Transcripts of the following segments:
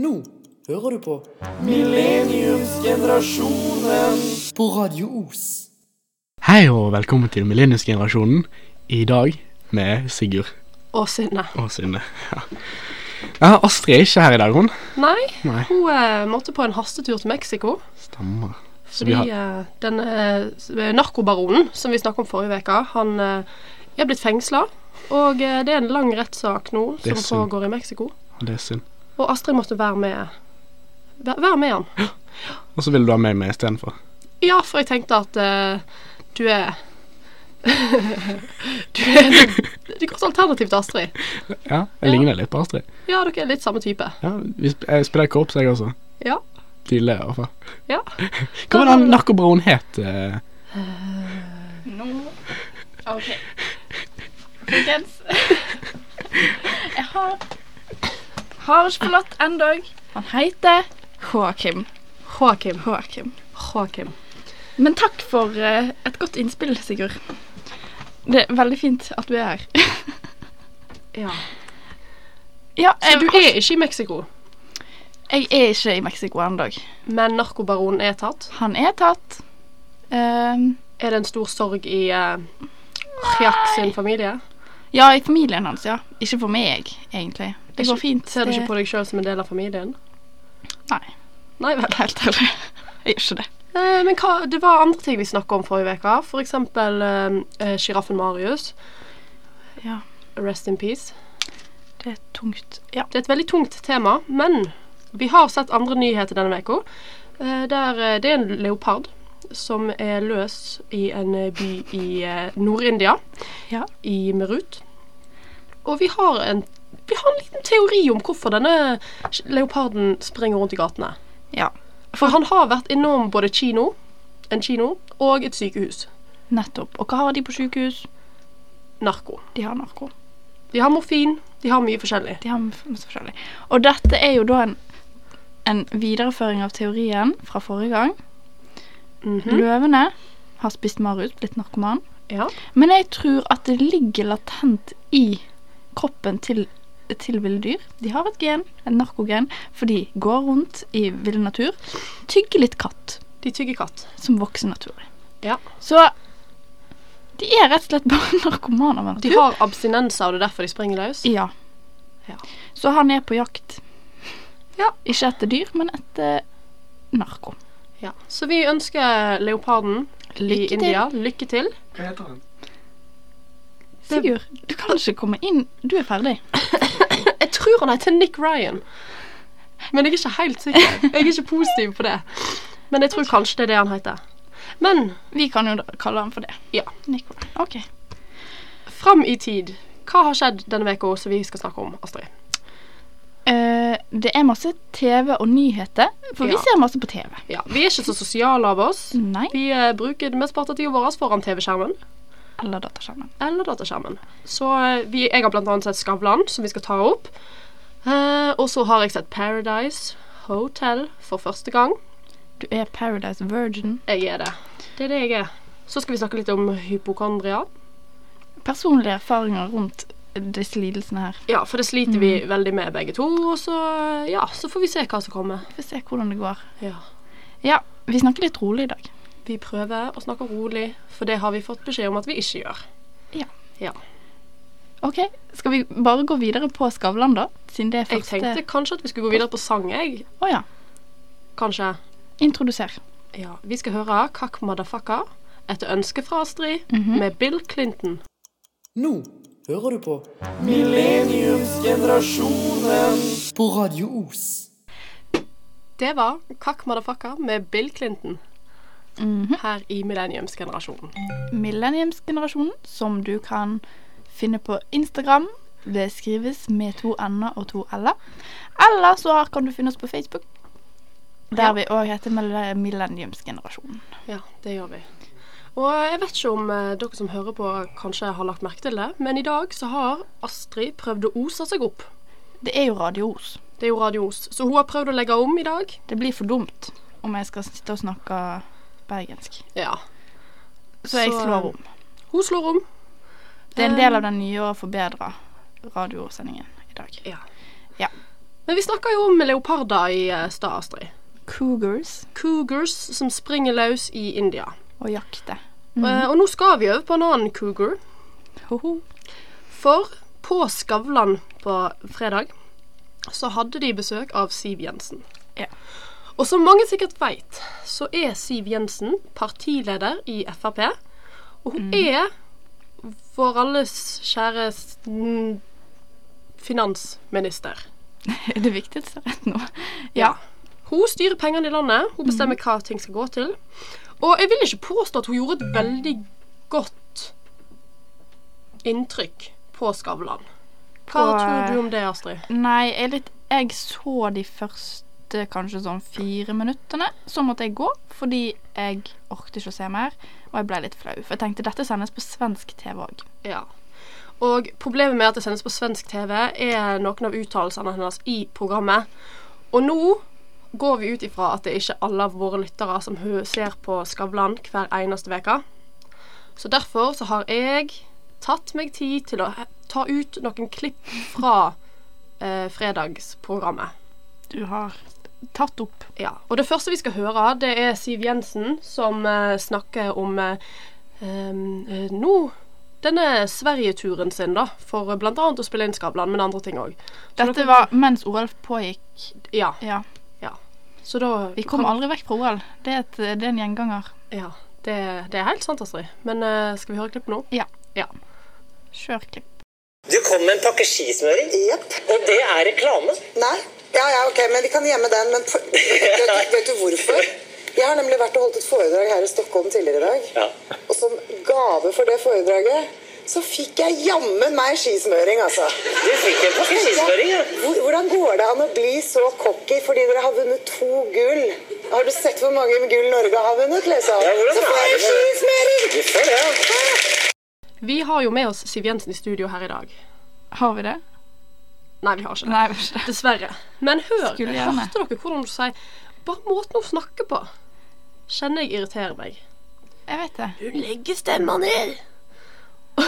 Nå hører du på Millenniumsgenerasjonen. på Radio Os. Hei og velkommen til Millenniumsgenerasjonen. I dag med Sigurd Og Synne. og Synne. Ja. ja, Astrid er ikke her i dag, hun. Nei, Nei, hun eh, måtte på en hastetur til Mexico. stemmer. Fordi har, eh, den eh, narkobaronen som vi snakket om forrige uke, han eh, er blitt fengsla. Og eh, det er en lang rettssak nå som synd. pågår i Mexico. det er synd. Og Astrid måtte være med Være med han. Og så ville du ha meg med istedenfor. Ja, for jeg tenkte at uh, du er Du er et et godt alternativ til Astrid. Ja, jeg Ja. ligner litt på Astrid. Ja, dere er litt samme type. Ja, vi sp jeg spiller korps, jeg også. Ja. Tidligere, i hvert fall. Ja. Hva var den narkobroen het? Uh, Nå OK. Folkens. Jeg har Har ikke forlatt ennå. Han heter Håkim. Håkim. Håkim. Håkim. Men takk for eh, et godt innspill, Sigurd. Det er veldig fint at du er her. Ja. Ja, Så du er ikke i Mexico, Jeg er ikke i Mexico ennå. men narkobaronen er tatt? Han er tatt. Ehm, Er det en stor sorg i uh, Jack sin familie? ja, i familien hans, ja. Ikke for meg, egentlig. Det går fint. Ser du ikke på deg sjøl som en del av familien? Nei. Nei vel. Helt ærlig. Jeg gjør ikke det. Eh, men hva, det var andre ting vi snakka om forrige uke. For eksempel eh, eh, Marius. Ja, Rest in peace. det er tungt. Ja. Det er et veldig tungt tema, men vi har sett andre nyheter denne uka. Eh, der eh, det er en leopard som er løs i en eh, by i eh, Nord-India, Ja. i Merut. Og vi har en vi har en liten teori om hvorfor denne leoparden springer rundt i gatene. ja. For han har vært innom både kino, en kino og et sykehus. Nettopp. Og hva har de på sykehus? Narko. De har narko. De har morfin, de har mye forskjellig. De har masse forskjellig. Og dette er jo da en, en videreføring av teorien fra forrige gang. Mhm. Løvene har spist Marius, blitt narkoman. Ja. Men jeg tror at det ligger latent i kroppen til, til ville dyr. De har et gen, et narkogen, for de går rundt i vill natur. Tygger litt katt, De tygger katt. som vokser naturlig. Ja. Så de er rett og slett bare narkomaner med De har abstinenser, og det er derfor de springer løs. Ja. Ja. Så han er på jakt. Ja. Ikke etter dyr, men etter narko. Ja. Så vi ønsker leoparden Lykke i til. India lykke til. Hva heter han? Sigurd, du kan ikke komme inn. Du er ferdig. Jeg tror han heter Nick Ryan. Men jeg er ikke helt sikker. Jeg er ikke positiv på det. Men jeg tror kanskje det er det han heter. Men Vi kan jo kalle han for det. Ja. Nikolai. OK. fram i tid. Hva har skjedd denne uka som vi skal snakke om, Astrid? Uh, det er masse TV og nyheter, for vi ser masse på TV. Ja, Vi er ikke så sosiale av oss. Nei. Vi uh, bruker det meste av tida vår foran TV-skjermen Eller dataskjermen. eller dataskjermen. Så eh, vi, jeg har blant annet sett Skavlan, som vi skal ta opp. Eh, og så har jeg sett Paradise Hotel for første gang. Du er Paradise Virgin. Jeg er det. Det er det jeg er. Så skal vi snakke litt om hypokondria. Personlige erfaringer rundt disse lidelsene her. Ja, for det sliter vi veldig med begge to. Og så, ja, så får vi se hva som kommer. Vi får se hvordan det går. Ja. Ja, vi snakker litt rolig i dag. Vi prøver å snakke rolig, for det har vi fått beskjed om at vi ikke gjør. Ja. Ja. OK, skal vi bare gå videre på Skavlan, da? Siden det er første Jeg tenkte kanskje at vi skulle gå videre på sang, jeg. Å ja. Kanskje. Introduser. Ja. Vi skal høre Kakk Madafakka etter ønske fra Astrid Mhm. med Bill Clinton. Nå hører du på Millenniumsgenerasjonen. på Radio Os. Det var Kakk Madafakka med Bill Clinton Mhm. her i millenniumsgenerasjonen. Millenniumsgenerasjonen, som du kan finne på Instagram. Det skrives med to n-er og to l-er. Eller så kan du finne oss på Facebook, der Ja. vi òg heter Mille- Millenniumsgenerasjonen. Ja, det gjør vi. Og jeg vet ikke om eh, dere som hører på kanskje har lagt merke til det, men i dag så har Astrid prøvd å ose seg opp. Det er jo Radio Os. Det er jo Radio Os, så hun har prøvd å legge om i dag. Det blir for dumt om jeg skal sitte og snakke bergensk. Ja. Så jeg slår om. Hun slår om. Det er en del av den nye og forbedra radiosendingen i dag. Ja. Ja. Men vi snakka jo om leoparder i eh, stad, Astrid. Cougars Cougars som springer løs i India. og jakter. Eh, og nå skal vi over på en annen cougar. Ho-ho. For på Skavlan på fredag så hadde de besøk av Siv Jensen. Ja. Og som mange sikkert veit, så er Siv Jensen partileder i Frp. Og hun er vår alles kjære mm, finansminister. Er det viktigste rett nå? Ja. Hun styrer pengene i landet. Hun bestemmer hva ting skal gå til. Og jeg vil ikke påstå at hun gjorde et veldig godt inntrykk på Skavlan. Hva På, tror eh, du om det, Astrid? Nei, jeg, litt, jeg så de første kanskje sånn fire minuttene. Så måtte jeg gå, fordi jeg orket ikke å se mer. Og jeg ble litt flau. For jeg tenkte dette sendes på svensk TV òg. Ja. Og problemet med at det sendes på svensk TV, er noen av uttalelsene hennes i programmet. Og nå går vi ut ifra at det er ikke alle av våre lyttere som ser på Skavlan hver eneste uke. Så derfor så har jeg tatt meg tid til å ta ut noen klipp fra eh, fredagsprogrammet. Du har tatt opp. Ja, og det første vi skal høre, det er Siv Jensen som eh, snakker om eh, eh, nå denne Sverigeturen sin, da, for annet å spille inn Skavlan, men andre ting òg. Dette var mens OL pågikk. Ja, Ja. så da Vi kom aldri vekk fra OL. Det er, et, det er en gjenganger. Ja, det, det er helt sant, Astrid. Men eh, skal vi høre klipp nå? Ja. Ja. Kjør klipp. Du kom med en pakke skismøring, Yep. og det er reklame. Nei. Ja, ja, ok, men vi kan gjemme den. Men for, vet, du- vet du hvorfor? Jeg har nemlig vært og holdt et foredrag her i Stockholm tidligere i dag. Ja. Og som gave for det foredraget, så fikk jeg jammen meg skismøring, altså. Du fikk en pakke skismøring, ja. Hvor, hvordan går det an å bli så cocky fordi dere har vunnet to gull? Har du sett hvor mange gull Norge har vunnet, liksom? Ja, så får er jeg skismøring! Vi, får det, ja. Vi har jo med oss Siv Jensen i studio her i dag. Har vi det? Nei, vi har ikke det. Nei, ikke. Dessverre. Men hør, hørte dere hvordan hun sier Bare måten hun snakker på, kjenner jeg irriterer meg. Jeg vet det. Hun legger stemma ned.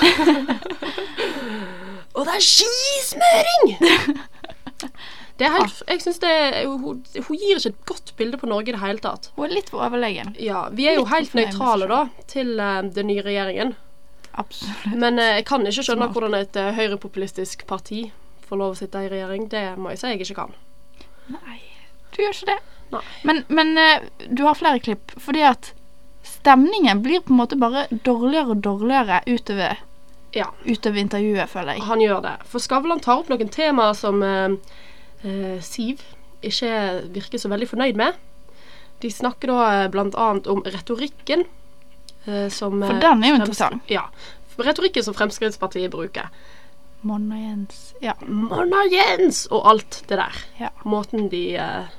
Og det er skismøring! Det er helt, jeg synes det hun, hun gir ikke et godt bilde på Norge i det hele tatt. Hun er litt for overlegen. Ja, Vi er jo helt nøytrale da til uh, den nye regjeringen. Absolutt. Men uh, jeg kan ikke skjønne Smart. hvordan et uh, høyrepopulistisk parti får lov å sitte i regjering. Det må jeg si jeg ikke kan. Nei, du gjør ikke det. Nei. Men, men eh, du har flere klipp, fordi at stemningen blir på en måte bare dårligere og dårligere utover, Ja, utover intervjuet, føler jeg. han gjør det. For Skavlan tar opp noen temaer som eh, eh, Siv ikke virker så veldig fornøyd med. De snakker da bl.a. blant annet om retorikken. eh, som, For eh, den er jo interessant. Ja. Retorikken som Fremskrittspartiet bruker. Monna Jens. Ja. Monna Jens og alt det der. Ja. Måten de eh,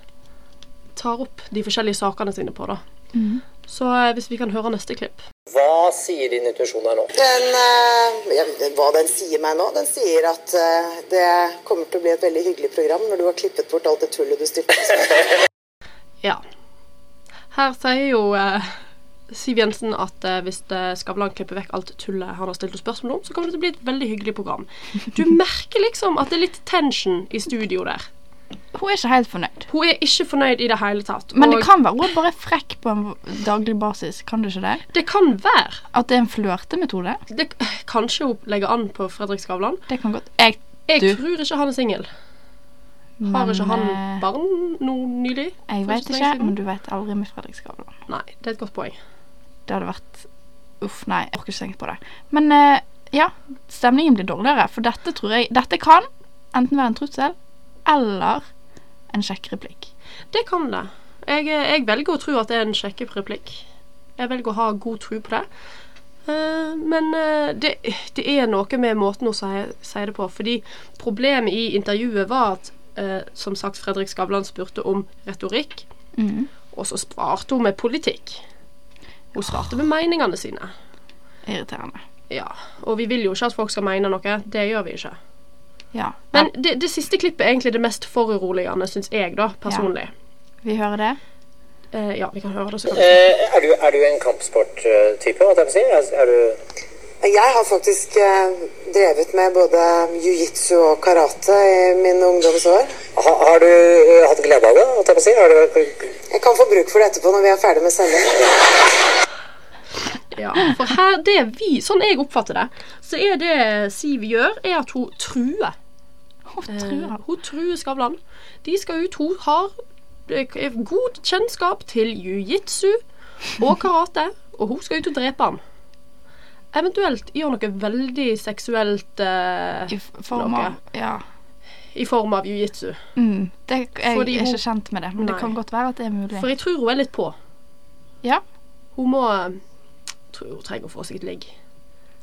tar opp de forskjellige sakene sine på, da. Mm. Så eh, hvis vi kan høre neste klipp. Hva sier din intuisjon her nå? Den, eh, ja, hva den sier meg nå? Den sier at eh, det kommer til å bli et veldig hyggelig program når du har klippet bort alt det tullet du styrte. Ja. Her sier jo eh, Siv Jensen at eh, hvis eh, Skavlan klipper vekk alt tullet han har stilt spørsmål om, så kommer det til å bli et veldig hyggelig program. Du merker liksom at det er litt tension i studio der. Hun er ikke helt fornøyd. Hun er ikke fornøyd i det hele tatt. Men det kan være hun er bare frekk på en daglig basis, kan det ikke det? det kan være. At det er en flørtemetode? Det, kanskje hun legger an på Fredrik Skavlan. Det kan godt Jeg Jeg tror ikke han er singel. Har ikke han eh, barn nå nylig? Jeg vet ikke, men du vet aldri med Fredrik Skavlan. Nei, det er et godt poeng. Det hadde vært Uff, nei, jeg orker ikke tenke på det. Men eh, ja, stemningen blir dårligere, for dette tror jeg Dette kan enten være en trussel eller en sjekkereplikk. Det kan det. Jeg, eh, jeg velger å tro at det er en sjekkereplikk. Jeg velger å ha god tro på det. Uh, men uh, det, det er noe med måten hun sier, si det på. Fordi problemet i intervjuet var at uh, som sagt Fredrik Skavlan spurte om retorikk, Mm. og så svarte hun med politikk. Hun svarte med meningene sine. Irriterende. Ja, Og vi vil jo ikke at folk skal mene noe. Det gjør vi ikke. Ja. Men det, det siste klippet er egentlig det mest foruroligende, syns jeg, da, personlig. Vi hører det. Eh, ja, vi kan høre det. så kan vi Eh, er, du, er du en kampsporttype, hva jeg si? Er, er du Jeg har faktisk eh, drevet med både jiu-jitsu og karate i mine ungdomsår. Ha, har du eh, hatt glede av det? jeg på si? Har du, Jeg kan få bruk for det etterpå når vi er ferdig med sending. Ja, for her, det vi, sånn jeg oppfatter det, så er det Siv gjør, er at hun truer. Eh, truer. hun truer Skavlan. De skal ut. Hun har eh, god kjennskap til jiu-jitsu og karate, og hun skal ut og drepe han. Eventuelt gjør noe veldig seksuelt eh, I form av Ja. i form av jiu-jitsu. Mm, jeg er ikke kjent med det, men det kan godt være at det er mulig. For jeg tror hun er litt på. Ja, Hun må eh, tror hun trenger å få seg et ligg.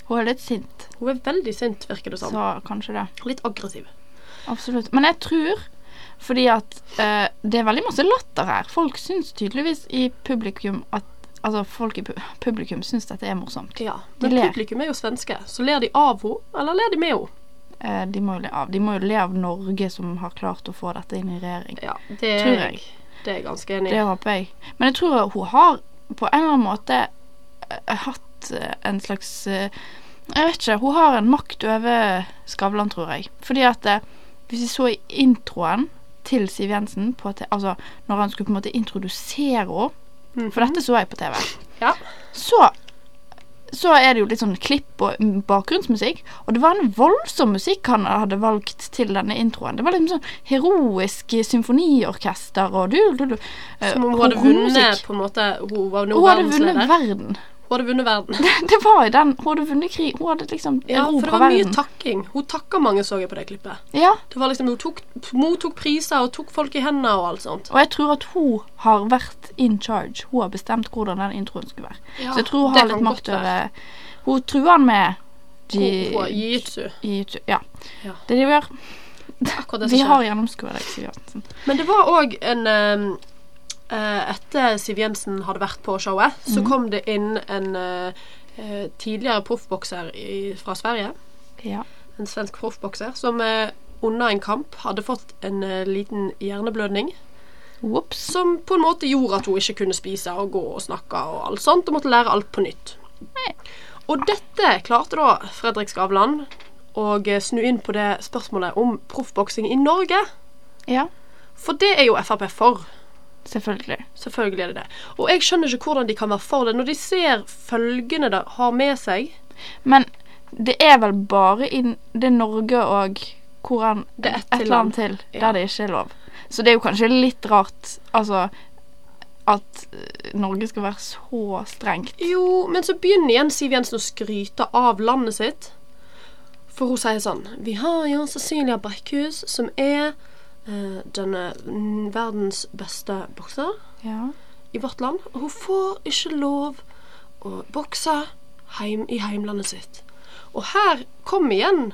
hun er litt sint, Hun er veldig sint, virker det som. så kanskje det. Litt aggressiv. Absolutt. Men jeg tror fordi at eh, det er veldig masse latter her. Folk syns tydeligvis i publikum at Altså, folk i pu publikum syns dette er morsomt. Ja, De Men publikum er jo svenske, så ler de av henne, eller ler de med henne? Eh, de må jo le av De må jo le av Norge som har klart å få dette inn i regjering. Ja, det Tror jeg. Det er jeg ganske enig Det håper jeg. Men jeg tror hun har på en eller annen måte hatt eh, en slags eh, Jeg vet ikke. Hun har en makt over Skavlan, tror jeg. Fordi at eh, hvis vi så i introen til Siv Jensen på te- Altså når han skulle på en måte introdusere henne For dette så jeg på TV. Ja. Så så er det jo litt sånn klipp og mm, bakgrunnsmusikk. Og det var en voldsom musikk han hadde valgt til denne introen. Det var liksom sånn heroisk symfoniorkester og du, du, du, eh, Som om hun hadde vunnet på en måte Hun var Hun hadde vunnet verden. Hun hadde vunnet verden. Det var jo den. Hun hadde vunnet krig. Hun hadde liksom Ja, for det var mye verden. takking. Hun takka mange, så jeg på det klippet. Ja, Det var liksom Hun tok, mottok priser og tok folk i hendene og alt sånt. og jeg tror at hun har vært in charge. Hun har bestemt hvordan den introen skulle være. Ja, Så jeg tror hun har litt makt over Hun truer han med jiu-jitsu. Ja. Ja. Det de gjør. Akkurat det Vi De har gjennomskua deg, Siv Jensen. Men det var òg en eh, Etter Siv Jensen hadde vært på showet, Mhm. så kom det inn en eh, eh, tidligere proffbokser fra Sverige. Ja. En svensk proffbokser som eh, under en kamp hadde fått en eh, liten hjerneblødning. Whoops. Som på en måte gjorde at hun ikke kunne spise og gå og snakke og alt sånt, og måtte lære alt på nytt. Og dette klarte da Fredrik Skavlan å eh, snu inn på det spørsmålet om proffboksing i Norge. Ja, For det er jo Frp for. Selvfølgelig. Selvfølgelig er det det. Og jeg skjønner ikke hvordan de kan være for det, når de ser følgene det har med seg. Men det er vel bare i det Norge og hvor han Det er annet land. til Ja. der det ikke er lov. Så det er jo kanskje litt rart, altså at eh, Norge skal være så strengt. Jo, men så begynner igjen Siv Jensen å skryte av landet sitt. For hun sier sånn Vi har jo Cecilia Brekkhus, som er denne mm, verdens beste bokser Ja. i vårt land. Og hun får ikke lov å bokse heim i heimlandet sitt. Og her kom igjen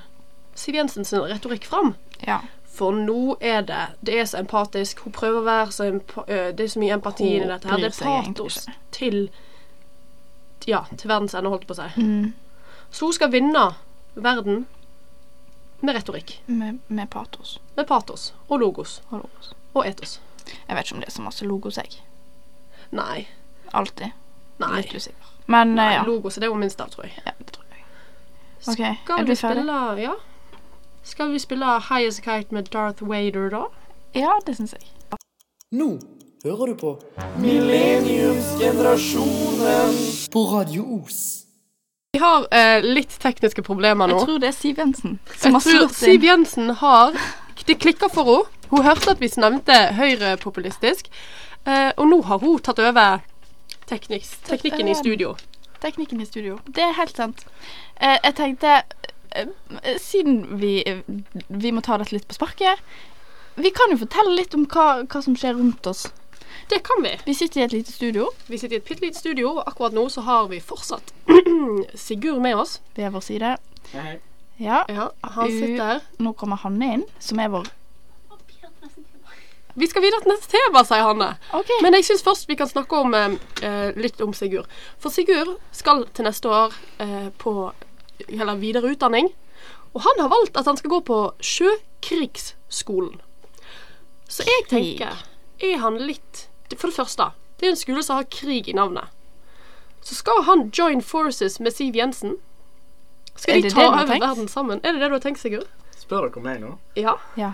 Siv Jensen sin retorikk fram. ja. For nå er det Det er så empatisk. Hun prøver å være så øh, Det er så mye empati i dette her. Det er patos til Ja, til verdens ende, holdt på å si. Mm. Så hun skal vinne verden med retorikk. Med, med patos. Med patos og logos og logos. og etos. Jeg vet ikke om det er så masse logos, jeg. Nei. Alltid. Nei. Litt usikker. Men Nei ja. Logos er det hun minst av, tror jeg. ja. Det tror jeg. OK, Skal er vi du ferdig? spille Ja. Skal vi spille High As A Kite med Darth Vader, da? Ja, det syns jeg. Nå hører du på På Radio Os. Vi har eh, litt tekniske problemer nå. Jeg tror det er Siv Jensen som Jeg tror slått Siv. Jensen har Det klikker for henne. Hun hørte at vi nevnte høyrepopulistisk. Eh, og nå har hun tatt over tekniks, teknikken i studio. Teknikken i studio. Det er helt sant. Eh, jeg tenkte eh, eh, Siden vi, eh, vi må ta dette litt på sparket Vi kan jo fortelle litt om hva, hva som skjer rundt oss. Det kan vi. Vi sitter i et lite studio. Vi sitter i et bitte lite studio, og akkurat nå så har vi fortsatt Sigurd med oss. ved vår side. Ja, Ja, han U- sitter nå kommer Hanne inn, som er vår Vi skal videre til neste tema, sier Hanne. Okay. Men jeg syns først vi kan snakke om eh, eh, litt om Sigurd. For Sigurd skal til neste år eh, på eller videre utdanning. Og han har valgt at han skal gå på Sjøkrigsskolen. Så jeg tenker Er han litt For det første, det er en skole som har krig i navnet. Så skal han join forces med Siv Jensen. Skal de ta over verden sammen? Er det det du har tenkt, Sigurd? Spør dere meg nå? Ja. Ja.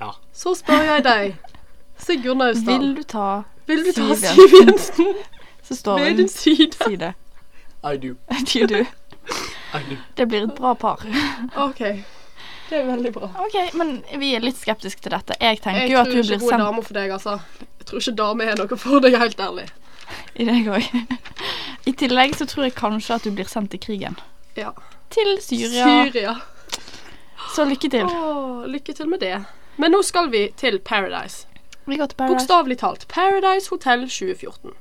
Ja. Så spør jeg deg, Sigurd Naustdal. Vil du ta Vil du ta Siv Siv Jensen Så står ved hun din side? side. I do. I do. Det blir et bra par. OK. Det er veldig bra. OK, men vi er litt skeptiske til dette. Jeg tenker Jeg jo at tror ikke blir hun er sendt dame for deg, altså. Jeg tror ikke dame er noe for deg, helt ærlig. i deg òg. I tillegg så tror jeg kanskje at du blir sendt til krigen. Ja. Til Syria. Syria. Så lykke til. Åh, lykke til med det. Men nå skal vi til Paradise. Vi går til Paradise. Bokstavelig talt Paradise Hotel 2014.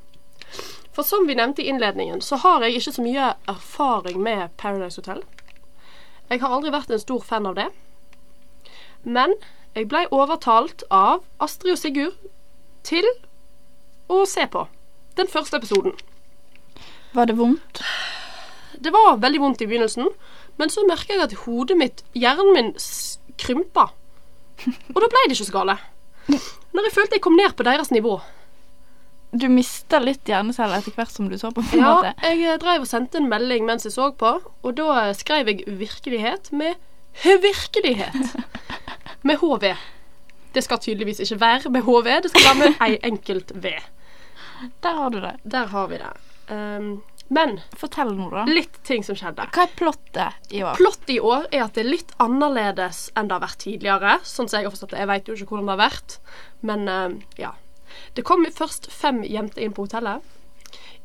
For som vi nevnte i innledningen, så har jeg ikke så mye erfaring med Paradise Hotel. Jeg har aldri vært en stor fan av det. Men jeg blei overtalt av Astrid og Sigurd til å se på den første episoden. Var det vondt? Det var veldig vondt i begynnelsen, men så merka jeg at hodet mitt, hjernen min, krympa. Og da ble det ikke så gale. Når jeg følte jeg kom ned på deres nivå. Du mista litt hjerneceller etter hvert som du så på. på en Ja, måte. jeg eh, drev og sendte en melding mens jeg så på, og da eh, skrev jeg 'virkelighet' med 'virkelighet'. Med HV. Det skal tydeligvis ikke være med HV, det skal være med ei enkelt V. Der har du det. Der har vi det. Um, men Fortell nå, da. litt ting som skjedde. Hva er plottet i år? Plottet i år er at det er litt annerledes enn det har vært tidligere. Sånn som jeg har forstått det. Jeg vet jo ikke hvordan det har vært, men eh, ja. Det kom først fem jenter inn på hotellet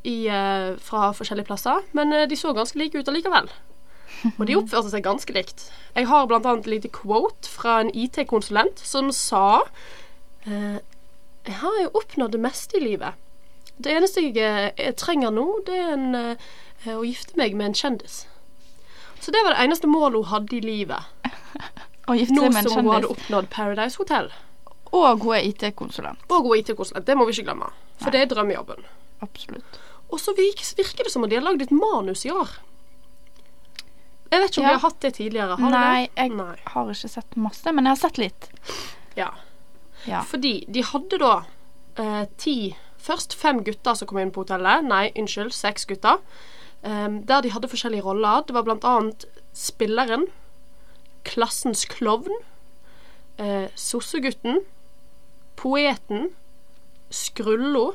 i, eh, fra forskjellige plasser, men eh, de så ganske like ut allikevel. Og de oppførte seg ganske likt. Jeg har annet et lite quote fra en IT-konsulent som sa eh, Jeg har jo oppnådd det meste i livet. Det eneste jeg, jeg trenger nå, det er en, å gifte meg med en kjendis. Så det var det eneste målet hun hadde i livet. Å gifte Nå seg med en som hun hadde oppnådd Paradise Hotel. Og hun er IT-konsulent. Og hun er IT-konsulent. Det må vi ikke glemme. For det er drømmejobben. Absolutt. Og så virker det som om de har lagd et manus i år. Jeg vet ikke om Ja. de har hatt det tidligere. Har Nei, det? jeg Nei. har ikke sett masse, men jeg har sett litt. Ja. Ja. Fordi de hadde da eh, ti Først fem gutter som kom inn på hotellet. Nei, unnskyld, seks gutter. Em, der de hadde forskjellige roller. Det var blant annet spilleren, klassens klovn, eh, sossegutten, poeten, skrullo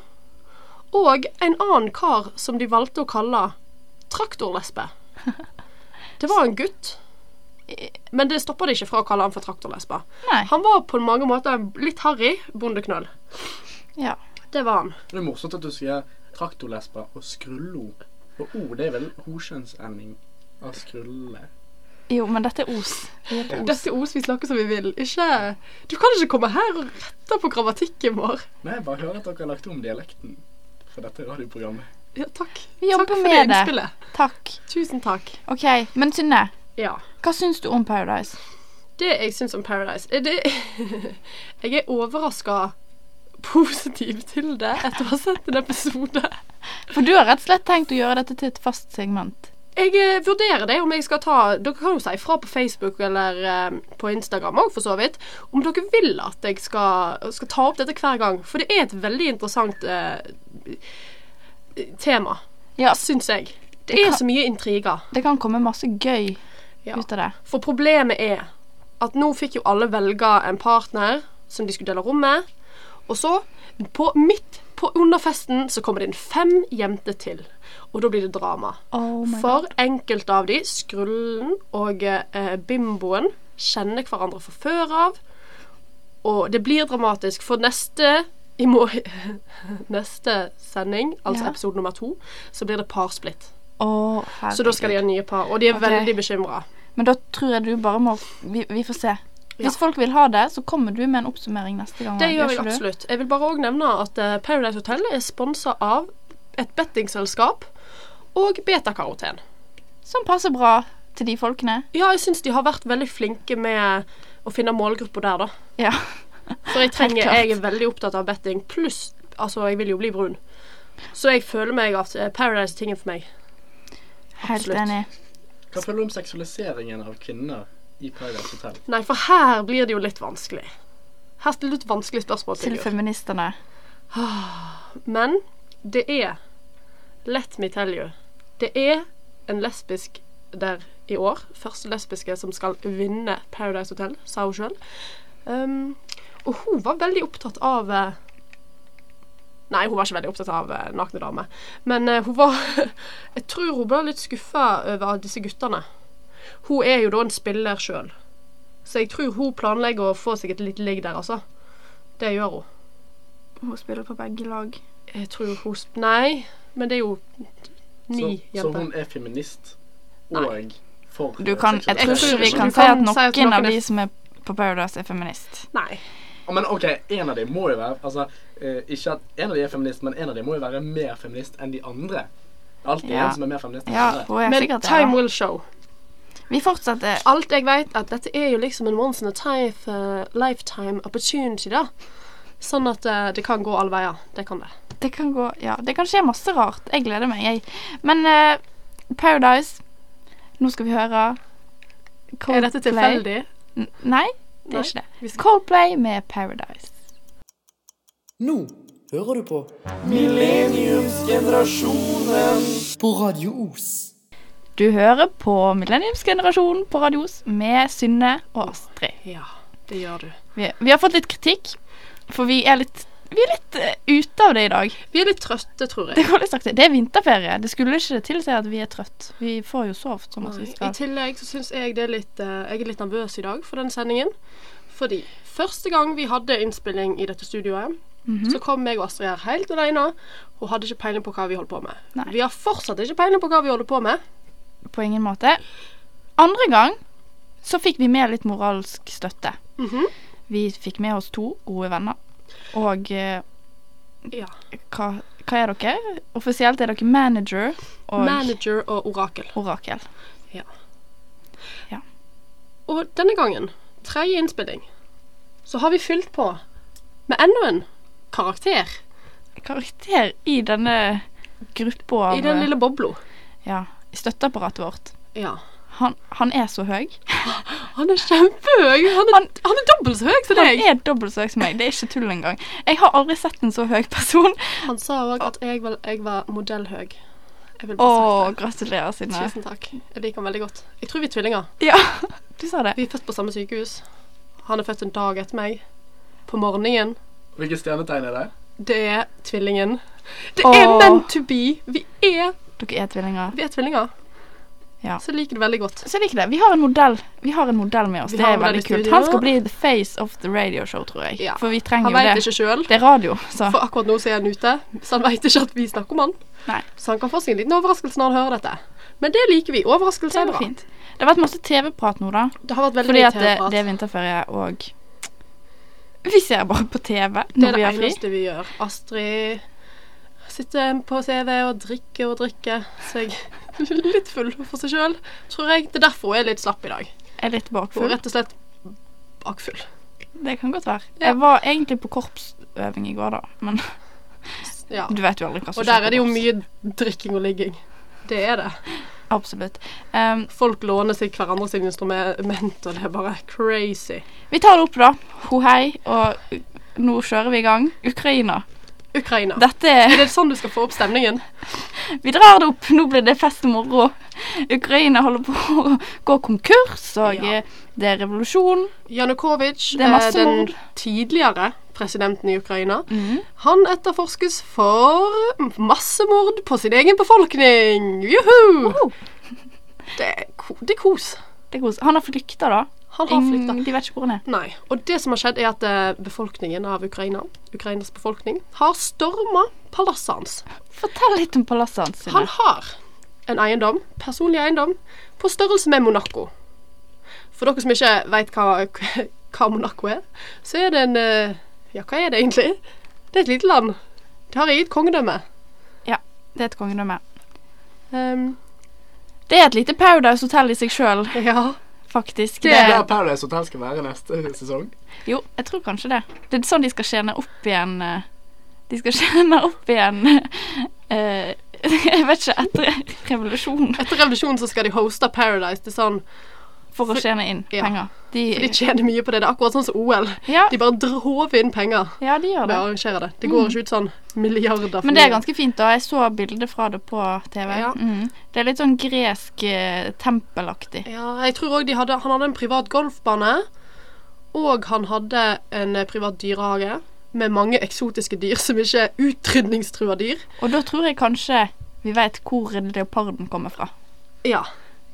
og en annen kar som de valgte å kalle traktorlesbe. Det var en gutt. Men det stoppa de ikke fra å kalle han for traktorlesbe. Nei. Han var på mange måter en litt harry bondeknøll. Ja. Det var han. Det er morsomt at du sier traktorlesbe og skrullo. Og O, det er vel hokjønnsending av skrulle. Jo, men dette er os. Vi er os. Dette er os vi snakker som vi vil. Ikke Du kan ikke komme her og rette på grammatikken vår. Nei, jeg bare hører at dere har lagt om dialekten for dette radioprogrammet. Ja, takk. Vi jobber takk for med det det. innspillet. Takk. Tusen takk. OK, men Synne, Ja. hva syns du om Paradise? Det jeg syns om Paradise er det Jeg er overraska positiv til det etter å ha sett en episode. For du har rett og slett tenkt å gjøre dette til et fast segment. Jeg eh, vurderer det om jeg skal ta Dere kan jo si fra på Facebook eller eh, på Instagram òg, for så vidt. Om dere vil at jeg skal, skal ta opp dette hver gang. For det er et veldig interessant eh, tema, Ja, syns jeg. Det Det er kan- så mye intriger. det kan komme masse gøy Ja. ut av det. For problemet er at nå fikk jo alle velge en partner som de skulle dele rom med. Og så, på midt på under festen, så kommer det inn fem jenter til. Og da blir det drama. Oh For enkelte av de, Skrullen og eh, Bimboen, kjenner hverandre fra før av. Og det blir dramatisk, for neste i må neste sending, altså Ja. episode nummer to, så blir det parsplitt. Oh, Så da skal de ha nye par, og de er okay. veldig bekymra. Men da tror jeg du bare må Vi, vi får se. Hvis Ja. folk vil ha det, så kommer du med en oppsummering neste gang. Det gjør jeg du? absolutt. Jeg vil bare òg nevne at eh, Paradise Hotel er sponsa av et bettingselskap og betakaroten. Som passer bra til de folkene. Ja, jeg syns de har vært veldig flinke med å finne målgrupper der, da. Ja. For jeg trenger. Jeg er veldig opptatt av betting, pluss Altså, jeg vil jo bli brun. Så jeg føler meg at eh, Paradise er tingen for meg. Helt enig. Hva føler du om seksualiseringen av kvinner i Paradise Hotel? Nei, for her blir det jo litt vanskelig. Her stiller du et vanskelig spørsmål. Til Til feministene. Men det er Let me tell you. Det er en lesbisk der i år. Første lesbiske som skal vinne Paradise Hotel, sa hun sjøl. Um, og hun var veldig opptatt av eh, Nei, hun var ikke veldig opptatt av eh, nakne damer. Men uh, hun var Jeg tror hun ble litt skuffa over disse guttene. Hun er jo da en spiller sjøl. Så jeg tror hun planlegger å få seg et lite ligg der, altså. Det gjør hun. Hun spiller på begge lag. Jeg tror hun Nei, men det er jo ni Så, så hun er feminist Nei. og for Du kan, jeg tror ikke vi kan si at noen av de som er på Paradise, er feminist. Nei. Men OK, en av dem må jo være Altså, eh, ikke at en av de er feminist, men en av dem må jo være mer feminist enn de andre. Det er alltid Ja. en som er mer feminist enn Ja, de andre. hun er Men sikkert time will show. Vi fortsetter. Alt jeg vet, at dette er jo liksom en once in a time, uh, lifetime opportunity, da. Sånn at uh, det kan gå alle veier. Det kan det. Det kan gå Ja, det kan skje masse rart. Jeg gleder meg, jeg. Men uh, Paradise Nå skal vi høre Er dette tilfeldig? N- Nei, det Nei, er ikke det. Coldplay med Paradise. Nå hører du på På Radio Os. Du hører på Millenniumsgenerasjonen på Radios med Synne og Astrid. Ja, det gjør du. Vi, vi har fått litt kritikk, for vi er litt Vi er litt eh, ute av det i dag. Vi er litt trøtte, tror Det jeg. litt sakte. Det er vinterferie. Det skulle ikke tilsi at vi er trøtt. Vi får jo sovet så at vi I tillegg så syns jeg det er litt eh, Jeg er litt nervøs i dag for den sendingen. Fordi første gang vi hadde innspilling i dette studioet, Mhm. så kom jeg og Astrid her helt alene Hun hadde ikke peiling på hva vi holdt på med. Nei. Vi har fortsatt ikke peiling på hva vi holder på med. på ingen måte. Andre gang så fikk vi med litt moralsk støtte. Mhm. Vi fikk med oss to gode venner. Og eh, Ja. hva, hva er dere? Offisielt er dere manager og Manager og orakel. orakel. Og denne gangen, tredje innspilling, så har vi fylt på med enda en karakter Karakter i denne gruppa av i den lille bobla. Ja, i støtteapparatet vårt. Ja. Han, han er så høy. Han er kjempehøy. Han er, Han- han er dobbelt så høy som deg! Han er dobbelt så høy som meg. Det er ikke tull engang. Jeg har aldri sett en så høy person. Han sa òg at jeg var, jeg var modellhøy. Jeg Å, gratulerer, det. Tusen takk. Jeg liker han veldig godt. Jeg tror vi er tvillinger. Ja, du sa det. Vi er født på samme sykehus. Han er født en dag etter meg. På morgenen. Hvilket stjernetegn er det? Det er tvillingen. Det er Åh. meant to be. Vi er, Dere er tvillinger. vi er tvillinger. Ja. Så liker det veldig godt. Så jeg liker det. Vi har en modell Vi har en modell med oss. Vi Det er veldig kult. Han skal bli the face of the radio show, tror jeg. Ja. For vi trenger Han jo veit det. ikke sjøl. Det er radio, så For akkurat nå så er han ute, så han veit ikke at vi snakker om han. Nei. Så han kan få seg en liten overraskelse når han hører dette. Men det liker vi. Overraskelse er bra. fint. Det har vært masse TV-prat nå, da. Det har vært veldig Fordi at det, det er vinterferie, og vi ser bare på TV Det vi er fri. det er det eneste vi gjør. Astrid sitter på CV og drikker og drikker seg litt full for seg sjøl, tror jeg. Det er derfor hun er litt slapp i dag. Er litt bakfull. rett og slett bakfull. Det kan godt være. Ja. Jeg var egentlig på korpsøving i går, da. Men Ja. du vet jo aldri hva som skjer. Og der er det jo mye drikking og ligging. Det er det. Absolutt. Um, Folk låner seg hverandres instrument, instrumenter, det er bare crazy. vi tar det opp, da. Ho hei. Og nå kjører vi i gang. Ukraina. Ukraina. Dette Er det sånn du skal få opp stemningen? Vi drar det opp. Nå blir det fest og moro. Ukraina holder på å gå konkurs, og Ja. eh, det er revolusjon. Janukovitsj, eh, den tidligere presidenten i Ukraina, Mhm. han etterforskes for massemord på sin egen befolkning. Juhu! Oh. Det det er kos. Det er kos. Han har flykta, da. Han har flykta. De vet ikke hvor han er. Nei. Og det som har skjedd, er at eh, befolkningen av Ukraina, Ukrainas befolkning, har storma palasset hans. Fortell litt om palasset hans. Han har en eiendom, personlig eiendom, på størrelse med Monaco. For dere som ikke veit hva, hva Monaco er, så er det en eh, Ja, hva er det egentlig? Det er et lite land. Det har eget kongedømme. Ja, Det er et kongedømme. Um, Det er et lite Paradise Hotel i seg sjøl, ja. Faktisk. Det er der Paradise Hotel skal være neste sesong. jo, jeg tror kanskje det. Det er sånn de skal tjene opp igjen eh, De skal tjene opp igjen eh, Jeg vet ikke, etter revolusjonen. Etter revolusjonen så skal de hoste Paradise Det er sånn for å tjene inn ja. penger. De, For de tjener mye på det. Det er akkurat sånn som OL. ja, De bare dråver inn penger ja, de gjør ved det. å arrangere det. Det går ikke ut sånn milliarder. for Men det er ganske fint, da. Jeg så bilder fra det på TV. Ja. Mm. Det er litt sånn gresk eh, tempelaktig. Ja, jeg tror òg hadde Han hadde en privat golfbane, og han hadde en eh, privat dyrehage med mange eksotiske dyr som ikke er utrydningstrua dyr. Og da tror jeg kanskje vi vet hvor leoparden kommer fra. Ja,